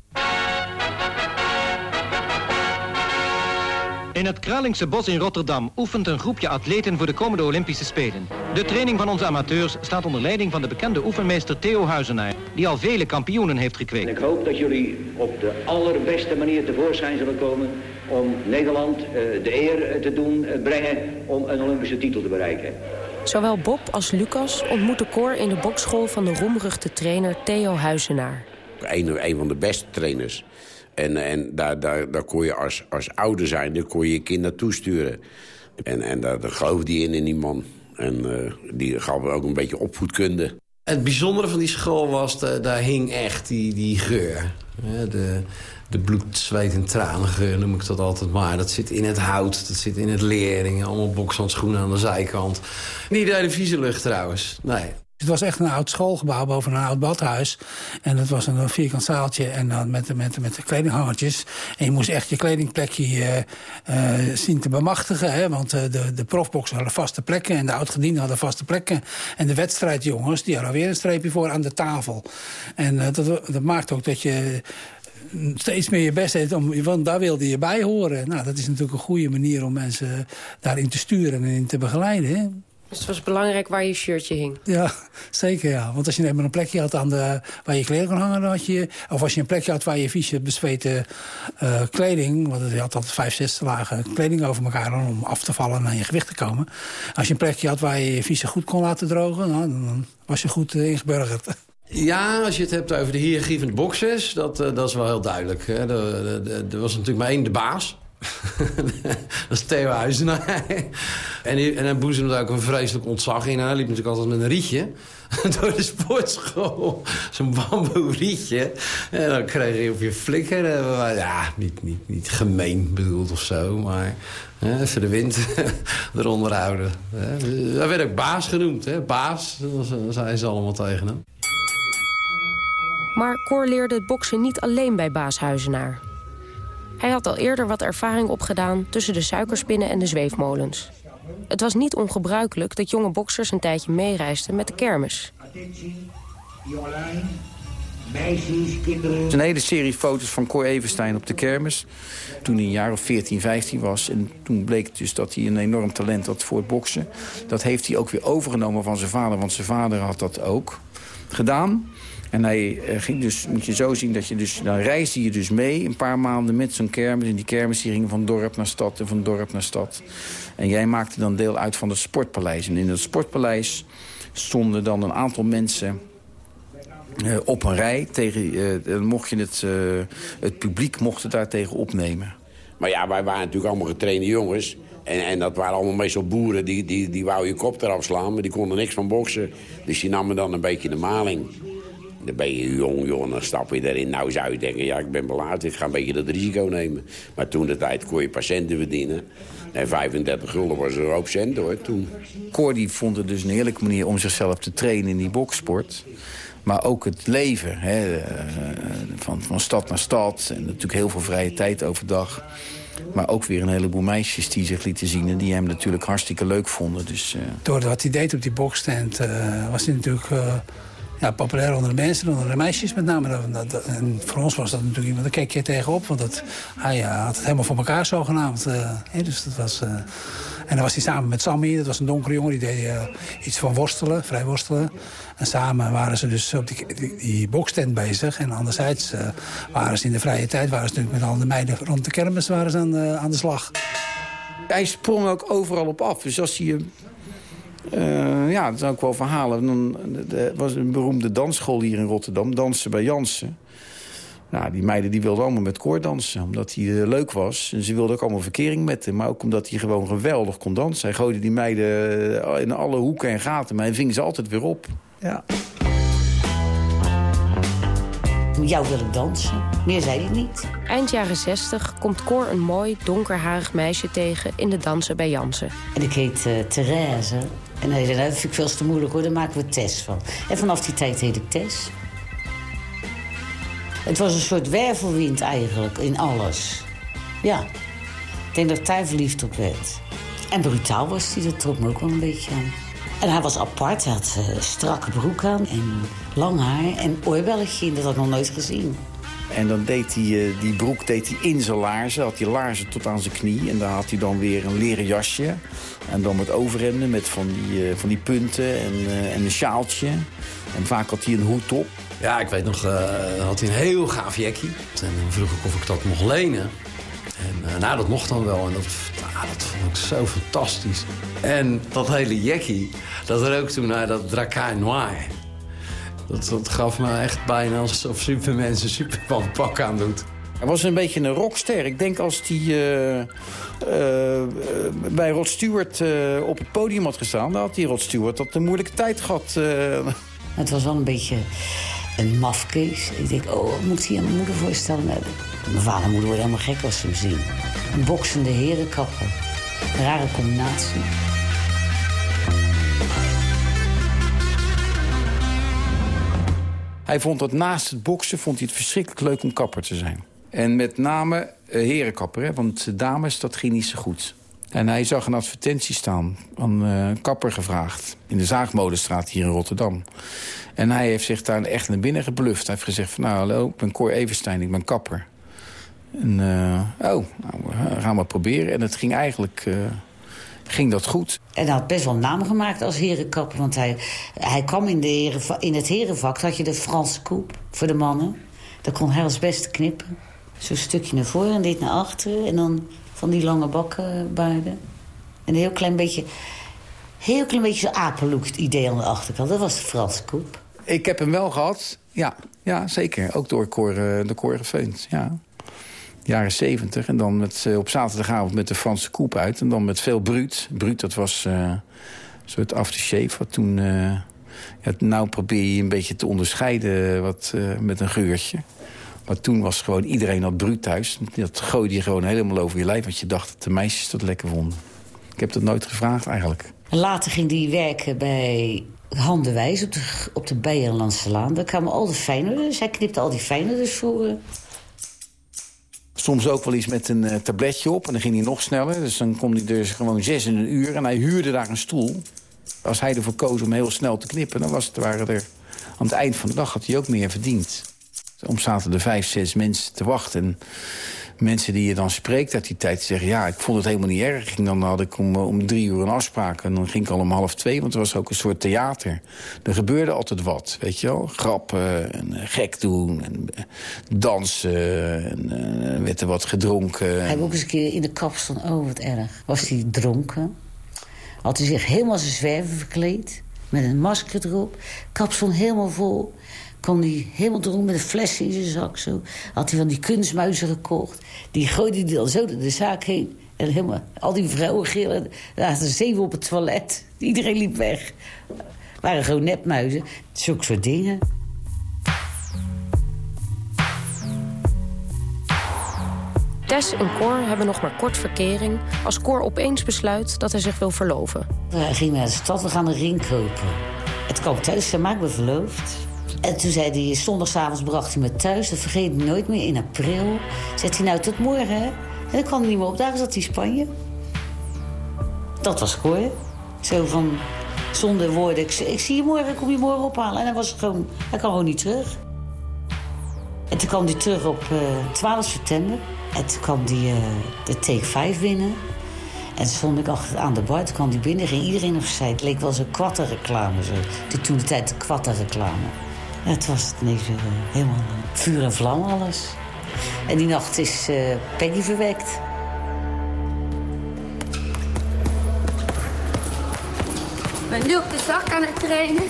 In het Kralingse bos in Rotterdam oefent een groepje atleten voor de komende Olympische Spelen. De training van onze amateurs staat onder leiding van de bekende oefenmeester Theo Huizenaar, die al vele kampioenen heeft gekweekt. Ik hoop dat jullie op de allerbeste manier tevoorschijn zullen komen om Nederland uh, de eer te doen uh, brengen om een Olympische titel te bereiken. Zowel Bob als Lucas ontmoeten Cor in de bokschool van de roemruchte trainer Theo Huizenaar. Een, een van de beste trainers. En, en daar, daar, daar kon je als, als ouder zijn, daar kon je je kind naartoe sturen. En, en daar, daar geloofde hij in, in die man. En uh, die gaf ook een beetje opvoedkunde. Het bijzondere van die school was, de, daar hing echt die, die geur. De, de bloed, zweet en tranengeur noem ik dat altijd maar. Dat zit in het hout, dat zit in het lering. Allemaal bokshandschoenen aan de zijkant. Niet uit de vieze lucht trouwens, nee. Het was echt een oud schoolgebouw boven een oud badhuis. En het was een vierkant zaaltje en dan met, met, met de kledinghangertjes. En je moest echt je kledingplekje uh, uh, zien te bemachtigen. Hè? Want uh, de, de profboxers hadden vaste plekken en de oudgedienden hadden vaste plekken. En de wedstrijdjongens, die hadden weer een streepje voor aan de tafel. En dat, dat maakt ook dat je steeds meer je best deed, om, want daar wilde je bij horen. Nou, dat is natuurlijk een goede manier om mensen daarin te sturen en in te begeleiden. Hè? Dus het was belangrijk waar je shirtje hing? Ja, zeker ja. Want als je een plekje had aan de, waar je kleren kon hangen... Dan had je, of als je een plekje had waar je vieze bezweten uh, kleding... want je had altijd vijf, zes lagen kleding over elkaar... om af te vallen en aan je gewicht te komen. Als je een plekje had waar je je vieze goed kon laten drogen... Nou, dan was je goed uh, ingeburgerd. Ja, als je het hebt over de hiërarchie van de boxers, dat, uh, dat is wel heel duidelijk. Hè. Er was natuurlijk maar één de baas. dat is Theo Huizenaar. en, hij, en hij boezemde ook een vreselijk ontzag in. Hij liep natuurlijk altijd met een rietje door de sportschool. Zo'n bamboe rietje. En dan kreeg hij op je flikker. Ja, niet, niet, niet gemeen bedoeld of zo, maar... Hè, even de wind eronder houden. Hij werd ook baas genoemd, hè? Baas, zeiden ze allemaal tegen hem. Maar Cor leerde het boksen niet alleen bij baas Huizenaar. Hij had al eerder wat ervaring opgedaan tussen de suikerspinnen en de zweefmolens. Het was niet ongebruikelijk dat jonge boksers een tijdje meereisden met de kermis. Het is een hele serie foto's van Cor Everstein op de kermis. Toen hij een jaar of 14, 15 was. En toen bleek dus dat hij een enorm talent had voor het boksen. Dat heeft hij ook weer overgenomen van zijn vader. Want zijn vader had dat ook gedaan. En hij eh, ging dus, moet je zo zien, dat je dus, dan reisde je dus mee een paar maanden met zo'n kermis. En die kermis die ging van dorp naar stad en van dorp naar stad. En jij maakte dan deel uit van het sportpaleis. En in het sportpaleis stonden dan een aantal mensen uh, op een rij. Tegen, uh, mocht je het, het publiek mocht het daar tegen opnemen. Maar ja, wij waren natuurlijk allemaal getrainde jongens. En, en dat waren allemaal meestal boeren, die, die, die wou je kop eraf slaan... maar die konden niks van boksen. Dus die namen dan een beetje de maling. Dan ben je jong, joh, dan stap je erin. Nou zou je denken, ja, ik ben belaard, ik ga een beetje dat risico nemen. Maar toen de tijd kon je patiënten verdienen. En 35 gulden was er ook cent, hoor, toen. Cor vond het dus een heerlijke manier om zichzelf te trainen in die boksport. Maar ook het leven, hè, eh, van, van stad naar stad. En natuurlijk heel veel vrije tijd overdag. Maar ook weer een heleboel meisjes die zich lieten zien... en die hem natuurlijk hartstikke leuk vonden. Dus, uh... Door wat hij deed op die bokstand uh, was hij natuurlijk... Uh ja, populair onder de mensen, onder de meisjes met name. en voor ons was dat natuurlijk iemand, daar keek je tegenop. Want dat, hij uh, had het helemaal voor elkaar zogenaamd. Uh, dus dat was, en dan was hij samen met Sammy, dat was een donkere jongen. Die deed iets van worstelen, vrij worstelen. En samen waren ze dus op die, bokstent bezig. En anderzijds waren ze in de vrije tijd... waren ze natuurlijk met al de meiden rond de kermis waren ze aan, aan de slag. Hij sprong ook overal op af. Dus als hij uh, ja, dat zijn ook wel verhalen. Dan, er was een beroemde dansschool hier in Rotterdam, Dansen bij Jansen. Nou, die meiden die wilden allemaal met koor dansen, omdat hij uh, leuk was. En ze wilden ook allemaal verkering met hem, maar ook omdat hij gewoon geweldig kon dansen. Hij gooide die meiden eh, in alle hoeken en gaten, maar hij ving ze altijd weer op. Ja. met jou wil ik dansen. Meer zei hij niet. Eind jaren 60 komt Cor een mooi, donkerharig meisje tegen... in de dansen bij Jansen. En ik heet uh, Therese. En hij zei, nou, dat vind ik veel te moeilijk hoor, daar maken we Tess van. En vanaf die tijd heet ik Tess. Het was een soort wervelwind eigenlijk, in alles. Ja, ik denk dat ik daar verliefd op werd. En brutaal was hij, dat trok me ook wel een beetje aan. En hij was apart, hij had uh, strakke broek aan en lang haar en oorbelletje. Dat had ik nog nooit gezien. En dan deed hij uh, die broek deed hij in zijn laarzen. Had hij laarzen tot aan zijn knie. En daar had hij dan weer een leren jasje. En dan met overhemden met van die, uh, van die punten en, en een sjaaltje. En vaak had hij een hoed op. Ja, ik weet nog, had hij een heel gaaf jackie. En dan vroeg ik of ik dat mocht lenen. En nou, dat mocht dan wel. En dat, ah, dat vond ik zo fantastisch. En dat hele jackie, dat rook toen naar dat Dracar Noir. Dat, dat gaf me echt bijna alsof Superman zijn Superman pak aan doet. Hij was een beetje een rockster. Ik denk als hij uh, uh, bij Rod Stewart uh, op het podium had gestaan... dan had die Rod Stewart dat een moeilijke tijd gehad. Het was wel een beetje een mafkees. Ik denk, oh, moet hij aan mijn moeder voorstellen? Mijn vader en moeder worden helemaal gek als ze hem zien. Een boksende herenkapper. Een rare combinatie. Hij vond dat naast het boksen vond hij het verschrikkelijk leuk om kapper te zijn. En met name uh, herenkapper, hè, want dames, dat ging niet zo goed. En hij zag een advertentie staan van uh, een kapper gevraagd... in de Zaagmolenstraat hier in Rotterdam. En hij heeft zich daar echt naar binnen gebluft. Hij heeft gezegd van, nou, hallo, ik ben Cor Everstein, ik ben kapper. En, uh, oh, nou, gaan we proberen. En het ging eigenlijk... Uh, ging dat goed. En hij had best wel naam gemaakt als herenkapper. Want hij, hij kwam in, de heren, in het herenvak, had je de Franse coupe voor de mannen. Daar kon hij als beste knippen. Zo'n stukje naar voren en dit naar achteren. En dan van die lange bakkenbaarden. En een heel klein beetje... Heel klein beetje zo'n apenloek idee aan de achterkant. Dat was de Franse coupe. Ik heb hem wel gehad. Ja, ja zeker. Ook door Cor, de Cor ja jaren zeventig. En dan met, uh, op zaterdagavond met de Franse koep uit. En dan met veel bruut. Bruut, dat was een soort aftershave. Wat toen... Nou probeer je een beetje te onderscheiden wat, met een geurtje. Maar toen was gewoon iedereen had bruut thuis. Dat gooide je gewoon helemaal over je lijf. Want je dacht dat de meisjes dat lekker vonden. Ik heb dat nooit gevraagd eigenlijk. Later ging hij werken bij Handenwijs op de, op de Beierlandse Laan. Daar kwamen al de Feyenoorders. Hij knipte al die Feyenoorders voor... Soms ook wel eens met een uh, tabletje op en dan ging hij nog sneller. Dus dan kon hij dus gewoon zes in een uur en hij huurde daar een stoel. Als hij ervoor koos om heel snel te knippen... dan was het, waren er aan het eind van de dag had hij ook meer verdiend. Om zaten er vijf, zes mensen te wachten. En mensen die je dan spreekt uit die tijd zeggen... ja, ik vond het helemaal niet erg. En dan had ik om, drie uur een afspraak en dan ging ik al om half twee... want er was ook een soort theater. Er gebeurde altijd wat, weet je wel. Grappen en uh, gek doen en uh, dansen en uh, werd er wat gedronken. Hij ook eens een keer in de kap van oh wat erg. Was hij dronken? Had hij zich helemaal zijn zwerver verkleed... met een masker erop, kapsel helemaal vol kwam hij helemaal dronken met een fles in zijn zak. Zo. Had hij van die kunstmuizen gekocht. Die gooide hij dan zo door de zaak heen. En helemaal, al die vrouwen gillen. Zaten zeven op het toilet. Iedereen liep weg. waren gewoon nepmuizen. Zulke soort dingen. Tess en Cor hebben nog maar kort verkering... als Cor opeens besluit dat hij zich wil verloven. Hij ging naar de stad, we gaan een ring kopen. Het kwam thuis, hij maakt me verloofd. En toen zei hij, zondagavond bracht hij me thuis. Dat vergeet ik nooit meer, in april. Zet hij nou tot morgen? En dan kwam hij niet meer op, daar zat hij in Spanje. Dat was Cor. Zo van, zonder woorden. Ik, zie je morgen, ik kom je morgen ophalen. En hij, was gewoon, hij kwam gewoon niet terug. En toen kwam hij terug op uh, 12 september. En toen kwam hij uh, de Take 5 binnen. En toen stond ik achter aan de bar. Toen kwam hij binnen, ging iedereen op zijn Het leek wel zo'n kwatterreclame. Zo. De, toen de tijd de kwatterreclame. Het was ineens uh, helemaal vuur en vlam alles. En die nacht is uh, Peggy verwekt. Ik ben nu op de zak aan het trainen.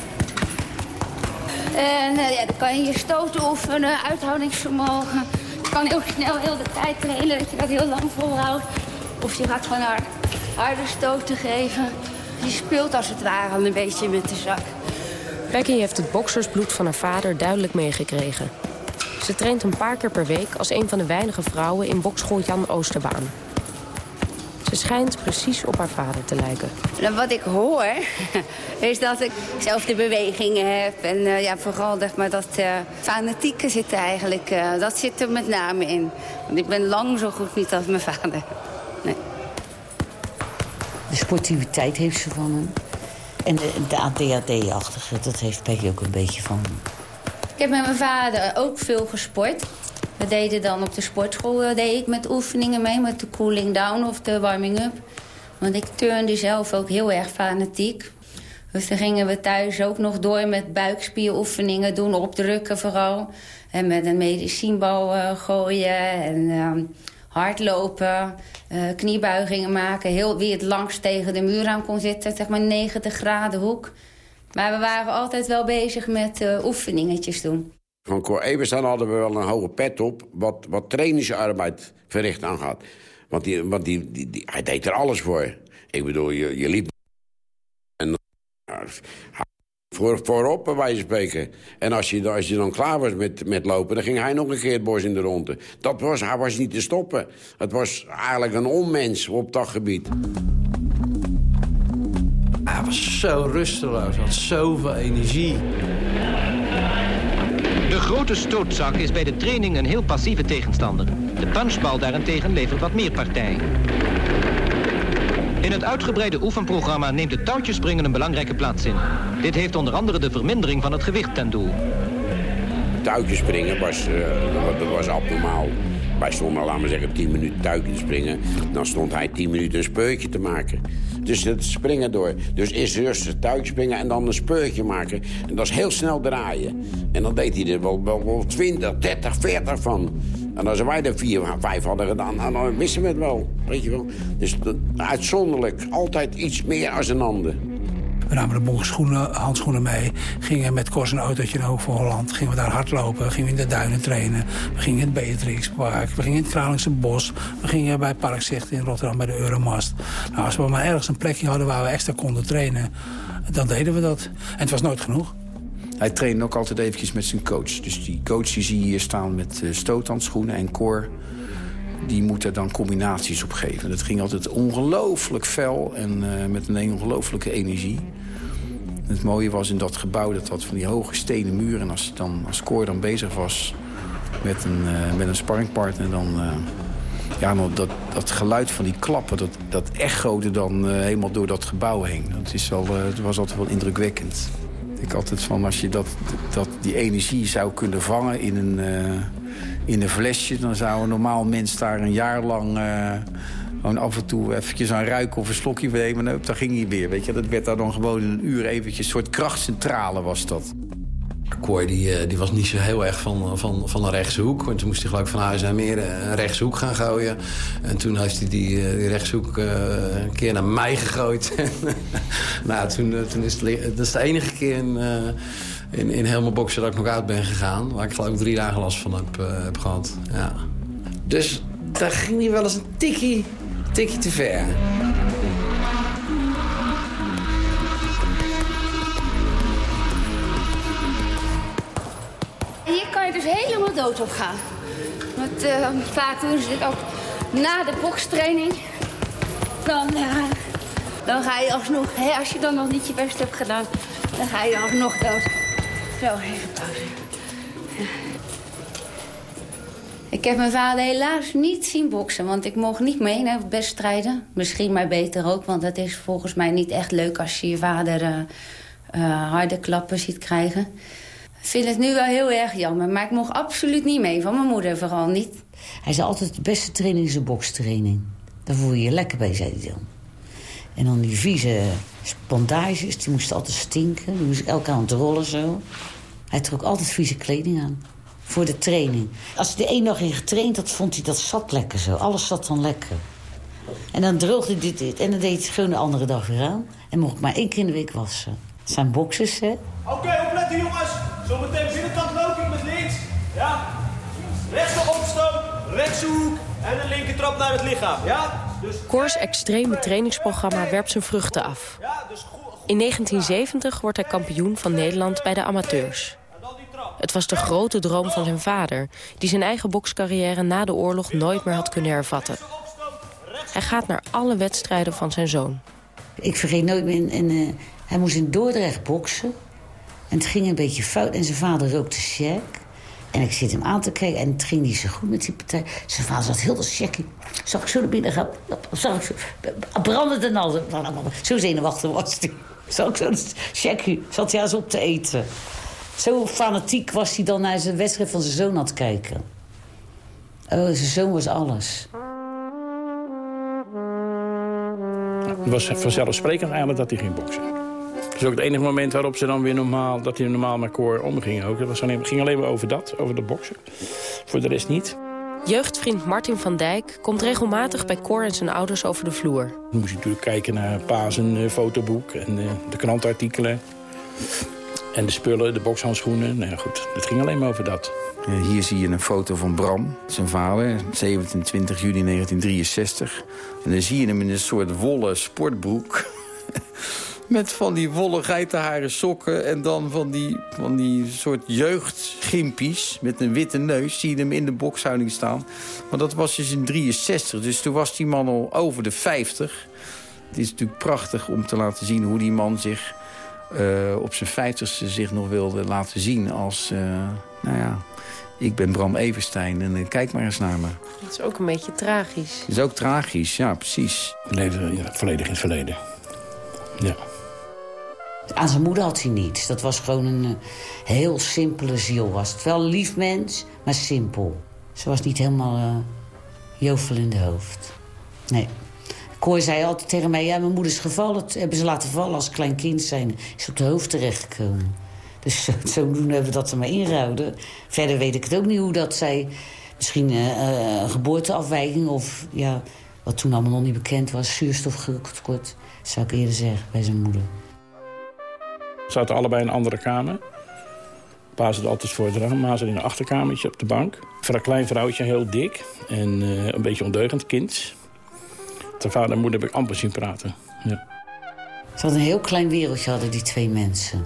En uh, ja, dan kan je je stoten oefenen, uithoudingsvermogen. Je kan heel snel heel de tijd trainen, dat je dat heel lang volhoudt. Of je gaat gewoon hard, harde stoten geven. Je speelt als het ware een beetje met de zak. Becky heeft het boksersbloed van haar vader duidelijk meegekregen. Ze traint een paar keer per week als een van de weinige vrouwen in bokschool Jan Oosterbaan. Ze schijnt precies op haar vader te lijken. Nou, wat ik hoor, is dat ik zelf de bewegingen heb. En uh, ja, vooral zeg maar, dat uh, fanatieke zit eigenlijk, uh, dat zit er met name in. Want ik ben lang zo goed niet als mijn vader. Nee. De sportiviteit heeft ze van hem. En de, de ADHD-achtige, dat heeft Peggy ook een beetje van. Ik heb met mijn vader ook veel gesport. We deden dan op de sportschool eh, deed ik met oefeningen mee, met de cooling down of de warming up. Want ik turnde zelf ook heel erg fanatiek. Dus dan gingen we thuis ook nog door met buikspieroefeningen doen, opdrukken vooral. En met een medicijnbal uh, gooien en uh, hardlopen, uh, kniebuigingen maken. Heel, wie het langst tegen de muur aan kon zitten, zeg maar 90 graden hoek. Maar we waren altijd wel bezig met uh, oefeningetjes doen. Van Cor Everstaan hadden we wel een hoge pet op... wat, wat trainingsarbeid verricht aangaat. Want, die, want die, die, die, hij deed er alles voor. Ik bedoel, je, je liep... En, voor, voorop, bij wijze van spreken. En als je, als je dan klaar was met, met lopen... dan ging hij nog een keer het bos in de ronde. Dat was, hij was niet te stoppen. Het was eigenlijk een onmens op dat gebied. Hij was zo rusteloos, had zoveel energie. De grote stootzak is bij de training een heel passieve tegenstander. De punchbal daarentegen levert wat meer partij. In het uitgebreide oefenprogramma neemt het touwtjespringen een belangrijke plaats in. Dit heeft onder andere de vermindering van het gewicht ten doel. Touwtjespringen was, dat was abnormaal. Wij stonden, laten we zeggen, 10 minuten touwtje te springen. Dan stond hij 10 minuten een speurtje te maken. Dus het springen door. Dus eerst een touwtje springen en dan een speurtje maken. En dat is heel snel draaien. En dan deed hij er wel, wel, wel 20, 30, 40 van. En als wij er vier, vijf hadden gedaan, dan wisten we het wel. Weet je wel. Dus uitzonderlijk. Altijd iets meer als een ander. We namen de bongschoenen, handschoenen mee. Gingen met Kors een autootje naar van Holland. Gingen we daar hardlopen. Gingen we in de duinen trainen. We gingen in het Beatrixpark. We gingen in het Kralingse Bos. We gingen bij Parkzicht in Rotterdam bij de Euromast. Nou, als we maar ergens een plekje hadden waar we extra konden trainen... dan deden we dat. En het was nooit genoeg. Hij trainde ook altijd eventjes met zijn coach. Dus die coach die zie je hier staan met stoothandschoenen en Cor die moeten dan combinaties op geven. Dat ging altijd ongelooflijk fel en uh, met een ongelooflijke energie. Het mooie was in dat gebouw, dat had van die hoge stenen muren. En als, dan, als Cor dan bezig was met een, uh, met een sparringpartner... dan, uh, ja, dat, dat geluid van die klappen, dat, dat echode dan uh, helemaal door dat gebouw heen. Dat, is al, dat was altijd wel indrukwekkend. Ik altijd van, als je dat, dat, die energie zou kunnen vangen in een, in een flesje... dan zou een normaal mens daar een jaar lang... Gewoon af en toe eventjes aan ruiken of een slokje nemen. En dan ging hij weer. Weet je? Dat werd daar dan gewoon in een uur eventjes... een soort krachtcentrale was dat. Kooi die, die was niet zo heel erg van, van, van een rechtse hoek. Want toen moest hij geloof ik van huis en meer een rechtse hoek gaan gooien. En toen heeft hij die, die rechtse hoek uh, een keer naar mij gegooid. nou, toen, toen is het, dat is de enige keer in, uh, in, in helemaal boksen dat ik nog uit ben gegaan. Waar ik geloof ik drie dagen last van heb, uh, heb gehad. Ja. Dus daar ging hij wel eens een tikkie tikje te ver. Hier kan je dus helemaal dood op gaan. Want uh, vaak doen ze dit ook na de bokstraining. Dan, uh, dan ga je alsnog, hè, als je dan nog niet je best hebt gedaan, dan ga je alsnog dood. Zo, even pauze. Ik heb mijn vader helaas niet zien boksen, want ik mocht niet mee naar wedstrijden. Misschien maar beter ook, want het is volgens mij niet echt leuk als je je vader uh, uh, harde klappen ziet krijgen. Ik vind het nu wel heel erg jammer, maar ik mocht absoluut niet mee, van mijn moeder vooral niet. Hij zei altijd, de beste training is de bokstraining. Daar voel je je lekker bij, zei hij dan. En dan die vieze bandages, die moesten altijd stinken. Die moest ik elke aan het rollen zo. Hij trok altijd vieze kleding aan voor de training. Als hij de één dag in getraind had, vond hij dat zat lekker zo. Alles zat dan lekker. En dan droogde hij dit, dit. En dan deed hij het gewoon de andere dag weer aan. En mocht ik maar één keer in de week wassen. Het zijn boxers, hè. Oké, okay, opletten jongens. Zometeen binnenkant loop ik met links. Ja. Rechts de opstoot, rechtshoek en een linker trap naar het lichaam. Ja. Dus... Cors extreme trainingsprogramma werpt zijn vruchten af. In 1970 wordt hij kampioen van Nederland bij de amateurs. Het was de grote droom van zijn vader... die zijn eigen bokscarrière na de oorlog nooit meer had kunnen hervatten. Hij gaat naar alle wedstrijden van zijn zoon. Ik vergeet nooit meer, en, uh, hij moest in Dordrecht boksen. En het ging een beetje fout en zijn vader rookte check. En ik zit hem aan te kijken en het ging niet zo goed met die partij. Zijn vader zat heel de checkie. Zag ik zo naar binnen gaan. Zag ik en al. Zo zenuwachtig was hij. Zag ik zo checkie. Zat hij eens op te eten. Zo fanatiek was hij dan naar zijn wedstrijd van zijn zoon aan het kijken. Oh, zijn zoon was alles. Het was vanzelfsprekend eigenlijk dat hij ging boksen. Dat is ook het enige moment waarop ze dan weer normaal... dat hij normaal met koor omging ook. Het was alleen, ging alleen maar over dat, over de boksen. Voor de rest niet. Jeugdvriend Martin van Dijk komt regelmatig bij Cor en zijn ouders over de vloer. Dan moest je natuurlijk kijken naar pa zijn uh, fotoboek en uh, de krantartikelen. En de spullen, de bokshandschoenen. Nou goed, het ging alleen maar over dat. Hier zie je een foto van Bram, zijn vader, 27 juli 1963. En dan zie je hem in een soort wollen sportbroek. Met van die wollen geitenharen sokken en dan van die, van die soort jeugdgimpies met een witte neus. Zie je hem in de bokshouding staan. Maar dat was dus in 63, dus toen was die man al over de 50. Het is natuurlijk prachtig om te laten zien hoe die man zich uh, op zijn vijftigste zich nog wilde laten zien als... Uh, nou ja, ik ben Bram Everstein en uh, kijk maar eens naar me. Dat is ook een beetje tragisch. Dat is ook tragisch, ja, precies. Leven, ja, volledig in het verleden. Ja. Aan zijn moeder had hij niets. Dat was gewoon een heel simpele ziel. Was het wel een lief mens, maar simpel. Ze was niet helemaal uh, jovel in de hoofd. Nee. Kooi zei altijd tegen mij... ja, mijn moeder is gevallen. hebben ze laten vallen als klein kind zijn. Is op de hoofd terechtgekomen. Dus zo, zodoende hebben we dat er maar ingehouden. Verder weet ik het ook niet hoe dat zij... misschien uh, geboorteafwijking of... ja, wat toen allemaal nog niet bekend was... zuurstoftekort, zou ik eerder zeggen, bij zijn moeder. Ze zaten allebei in een andere kamer. Pa zat altijd voor het raam, ma zat in een achterkamertje op de bank. Voor een klein vrouwtje, heel dik en uh, een beetje ondeugend kind. De vader en moeder heb ik amper zien praten. Ja. Ze hadden een heel klein wereldje, hadden die twee mensen.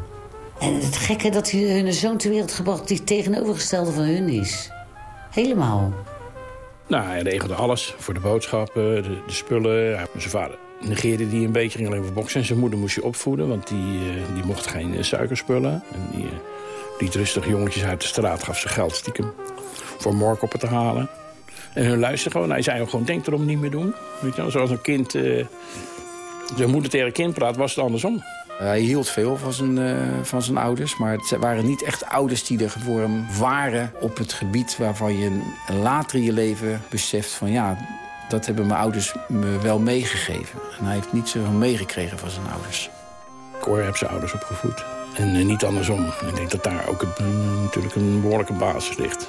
En het gekke dat hij hun zoon ter wereld gebracht... die tegenovergestelde van hun is. Helemaal. Nou, hij regelde alles. Voor de boodschappen, de, de spullen. Zijn vader negeerde die een beetje, ging alleen voor boksen. En zijn moeder moest je opvoeden, want die, uh, die mocht geen uh, suikerspullen. En die liet rustig jongetjes uit de straat, gaf ze geld stiekem. Voor morkoppen te halen. En hun luisterde gewoon. Hij zei ook gewoon, denk erom niet meer doen. Weet je wel, zoals een kind... Uh, zijn moeder tegen een kind praat, was het andersom. Hij hield veel van zijn, uh, van zijn ouders, maar het waren niet echt ouders die er voor hem waren... op het gebied waarvan je later in je leven beseft van... ja, dat hebben mijn ouders me wel meegegeven. En hij heeft niet zoveel meegekregen van zijn ouders. Cor heeft zijn ouders opgevoed. En uh, niet andersom. Ik denk dat daar ook natuurlijk een behoorlijke basis ligt.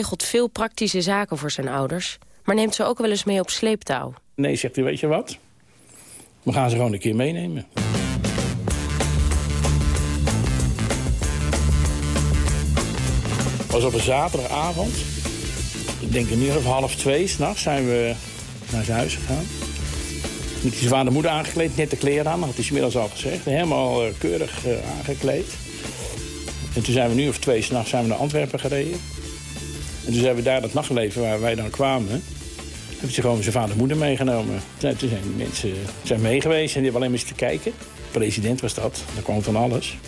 Regelt veel praktische zaken voor zijn ouders... maar neemt ze ook wel eens mee op sleeptouw. Nee, zegt hij, weet je wat? We gaan ze gewoon een keer meenemen. Was op een zaterdagavond. Ik denk uur of half twee s'nachts zijn we naar zijn huis gegaan. Met vader en moeder aangekleed, net de kleren aan, had hij inmiddels al gezegd. Helemaal uh, keurig uh, aangekleed. En toen zijn we nu of twee s'nachts naar Antwerpen gereden. En toen zijn we daar dat nachtleven waar wij dan kwamen... hebben ze gewoon zijn vader en moeder meegenomen. toen zijn mensen zijn meegeweest en die hebben alleen maar eens te kijken. President was dat, daar kwam van alles.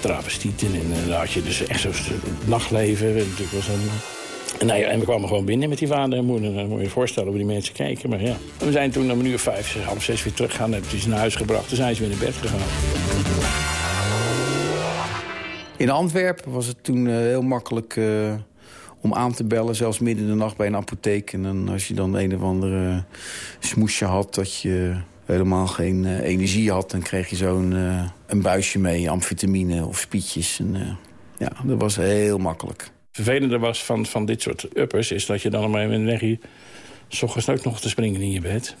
Travestieten en daar had je dus echt zo'n nachtleven. Natuurlijk was een... En, nou en we kwamen gewoon binnen met die vader en moeder. Dan moet je je voorstellen hoe die mensen kijken. Maar ja. We zijn toen om een uur vijf, half zes weer teruggegaan. Hebben ze naar huis gebracht. Toen zijn ze weer naar bed gegaan. In Antwerpen was het toen uh, heel makkelijk uh, om aan te bellen. Zelfs midden in de nacht bij een apotheek. En dan, als je dan een of andere smoesje had... dat je helemaal geen uh, energie had... dan kreeg je zo'n een buisje mee, amfetamine of spietjes. En, ja, dat was heel makkelijk. Het vervelende was van, van dit soort uppers... is dat je dan op een moment leg je... s ochtends nog te springen in je bed.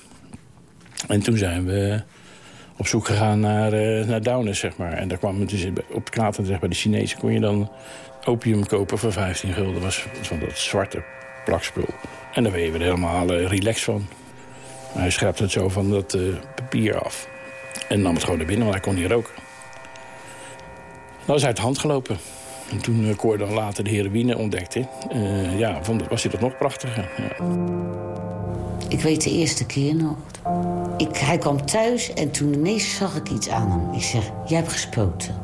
En toen zijn we op zoek gegaan naar, uh, naar Downers, zeg maar. En daar kwam het dus op Katen, zeg bij de Chinezen... kon je dan opium kopen voor 15 gulden. Dat was van dat zwarte plakspul. En daar ben je weer helemaal uh, relaxed van. hij schrapte het zo van dat uh, papier af. En nam het gewoon naar binnen, want hij kon niet roken. Dat was uit de hand gelopen. En toen Cor dan later de heroïne ontdekte... ja, vond, was hij dat nog prachtiger. Ja. Ik weet de eerste keer nog. Ik, hij kwam thuis en toen ineens zag ik iets aan hem. Ik zeg, jij hebt gespoten.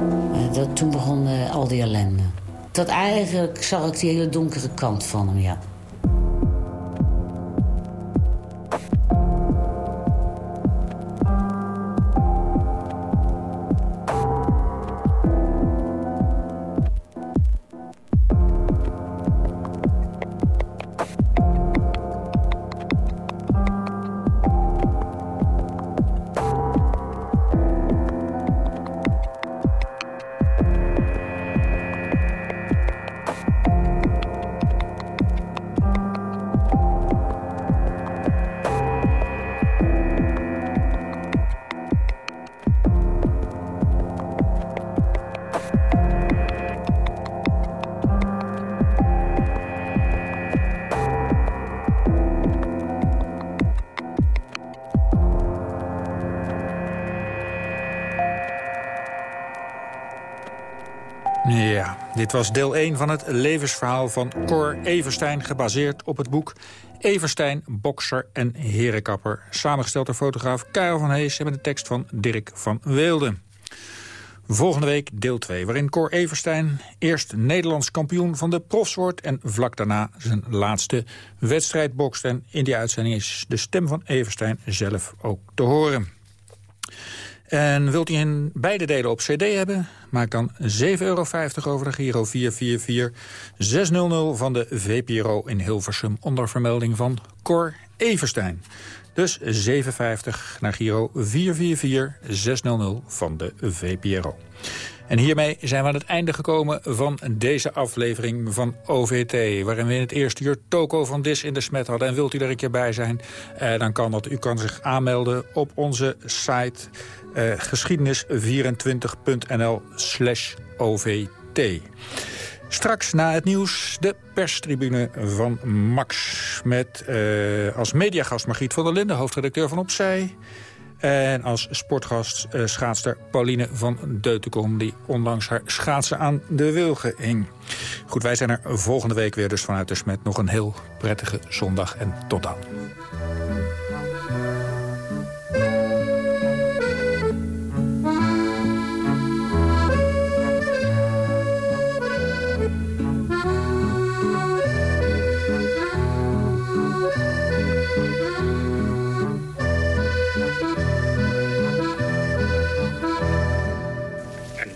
Uh, dat, toen begon al die ellende. Dat eigenlijk zag ik die hele donkere kant van hem, ja. Dit was deel 1 van het levensverhaal van Cor Everstein... gebaseerd op het boek Everstein, bokser en herenkapper. Samengesteld door fotograaf Karel van Hees... en met de tekst van Dirk van Weelde. Volgende week deel 2, waarin Cor Everstein eerst Nederlands kampioen van de profs wordt... en vlak daarna zijn laatste wedstrijd bokst. En in die uitzending is de stem van Everstein zelf ook te horen. En wilt u in beide delen op cd hebben? Maak dan 7,50 euro over de Giro 444-600 van de VPRO in Hilversum... onder vermelding van Cor Everstein. Dus 7,50 naar Giro 444-600 van de VPRO. En hiermee zijn we aan het einde gekomen van deze aflevering van OVT... waarin we in het eerste uur Toko van Dis in de smet hadden. En wilt u er een keer bij zijn, eh, dan kan dat. U kan zich aanmelden op onze site uh, geschiedenis24.nl slash OVT. Straks na het nieuws de perstribune van Max... met uh, als mediagast Margriet van der Linden, hoofdredacteur van Opzij... En als sportgast uh, schaatster Pauline van Deutenkom... die onlangs haar schaatsen aan de wilgen hing. Goed, wij zijn er volgende week weer dus vanuit de Smet. Nog een heel prettige zondag en tot dan.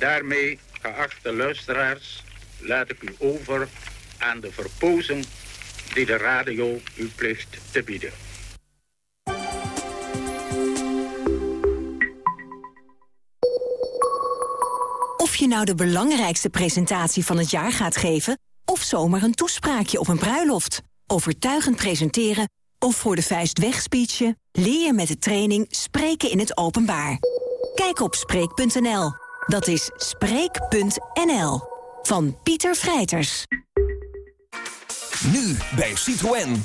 Daarmee, geachte luisteraars, laat ik u over aan de verpozing die de radio u plicht te bieden. Of je nou de belangrijkste presentatie van het jaar gaat geven... of zomaar een toespraakje op een bruiloft. Overtuigend presenteren of voor de vuist wegspeechen... leer je met de training Spreken in het Openbaar. Kijk op Spreek.nl. Dat is Spreek.nl. Van Pieter Vrijters. Nu bij Citroën.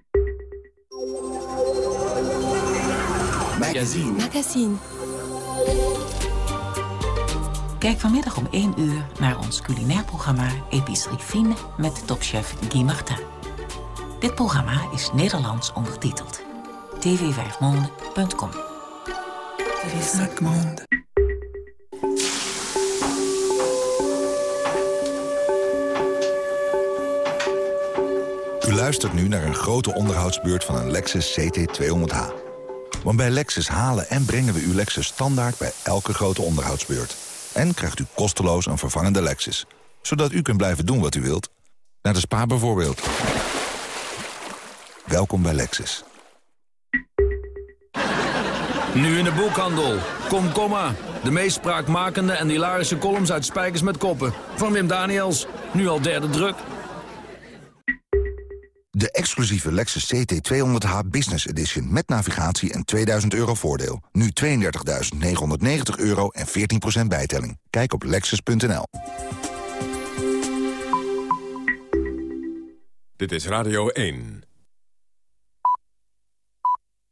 Magazine. Magazine. Kijk vanmiddag om 1 uur naar ons culinair programma Epicerie Fine met topchef Guy Martin. Dit programma is Nederlands ondertiteld. tv5monde.com U luistert nu naar een grote onderhoudsbeurt van een Lexus CT200H. Want bij Lexus halen en brengen we uw Lexus standaard bij elke grote onderhoudsbeurt. En krijgt u kosteloos een vervangende Lexus. Zodat u kunt blijven doen wat u wilt. Naar de spa bijvoorbeeld. Welkom bij Lexus. Nu in de boekhandel. Kom, komma. De meest spraakmakende en hilarische columns uit Spijkers met Koppen. Van Wim Daniels. Nu al derde druk. De exclusieve Lexus CT200h Business Edition met navigatie en 2000 euro voordeel. Nu 32.990 euro en 14% bijtelling. Kijk op lexus.nl. Dit is Radio 1.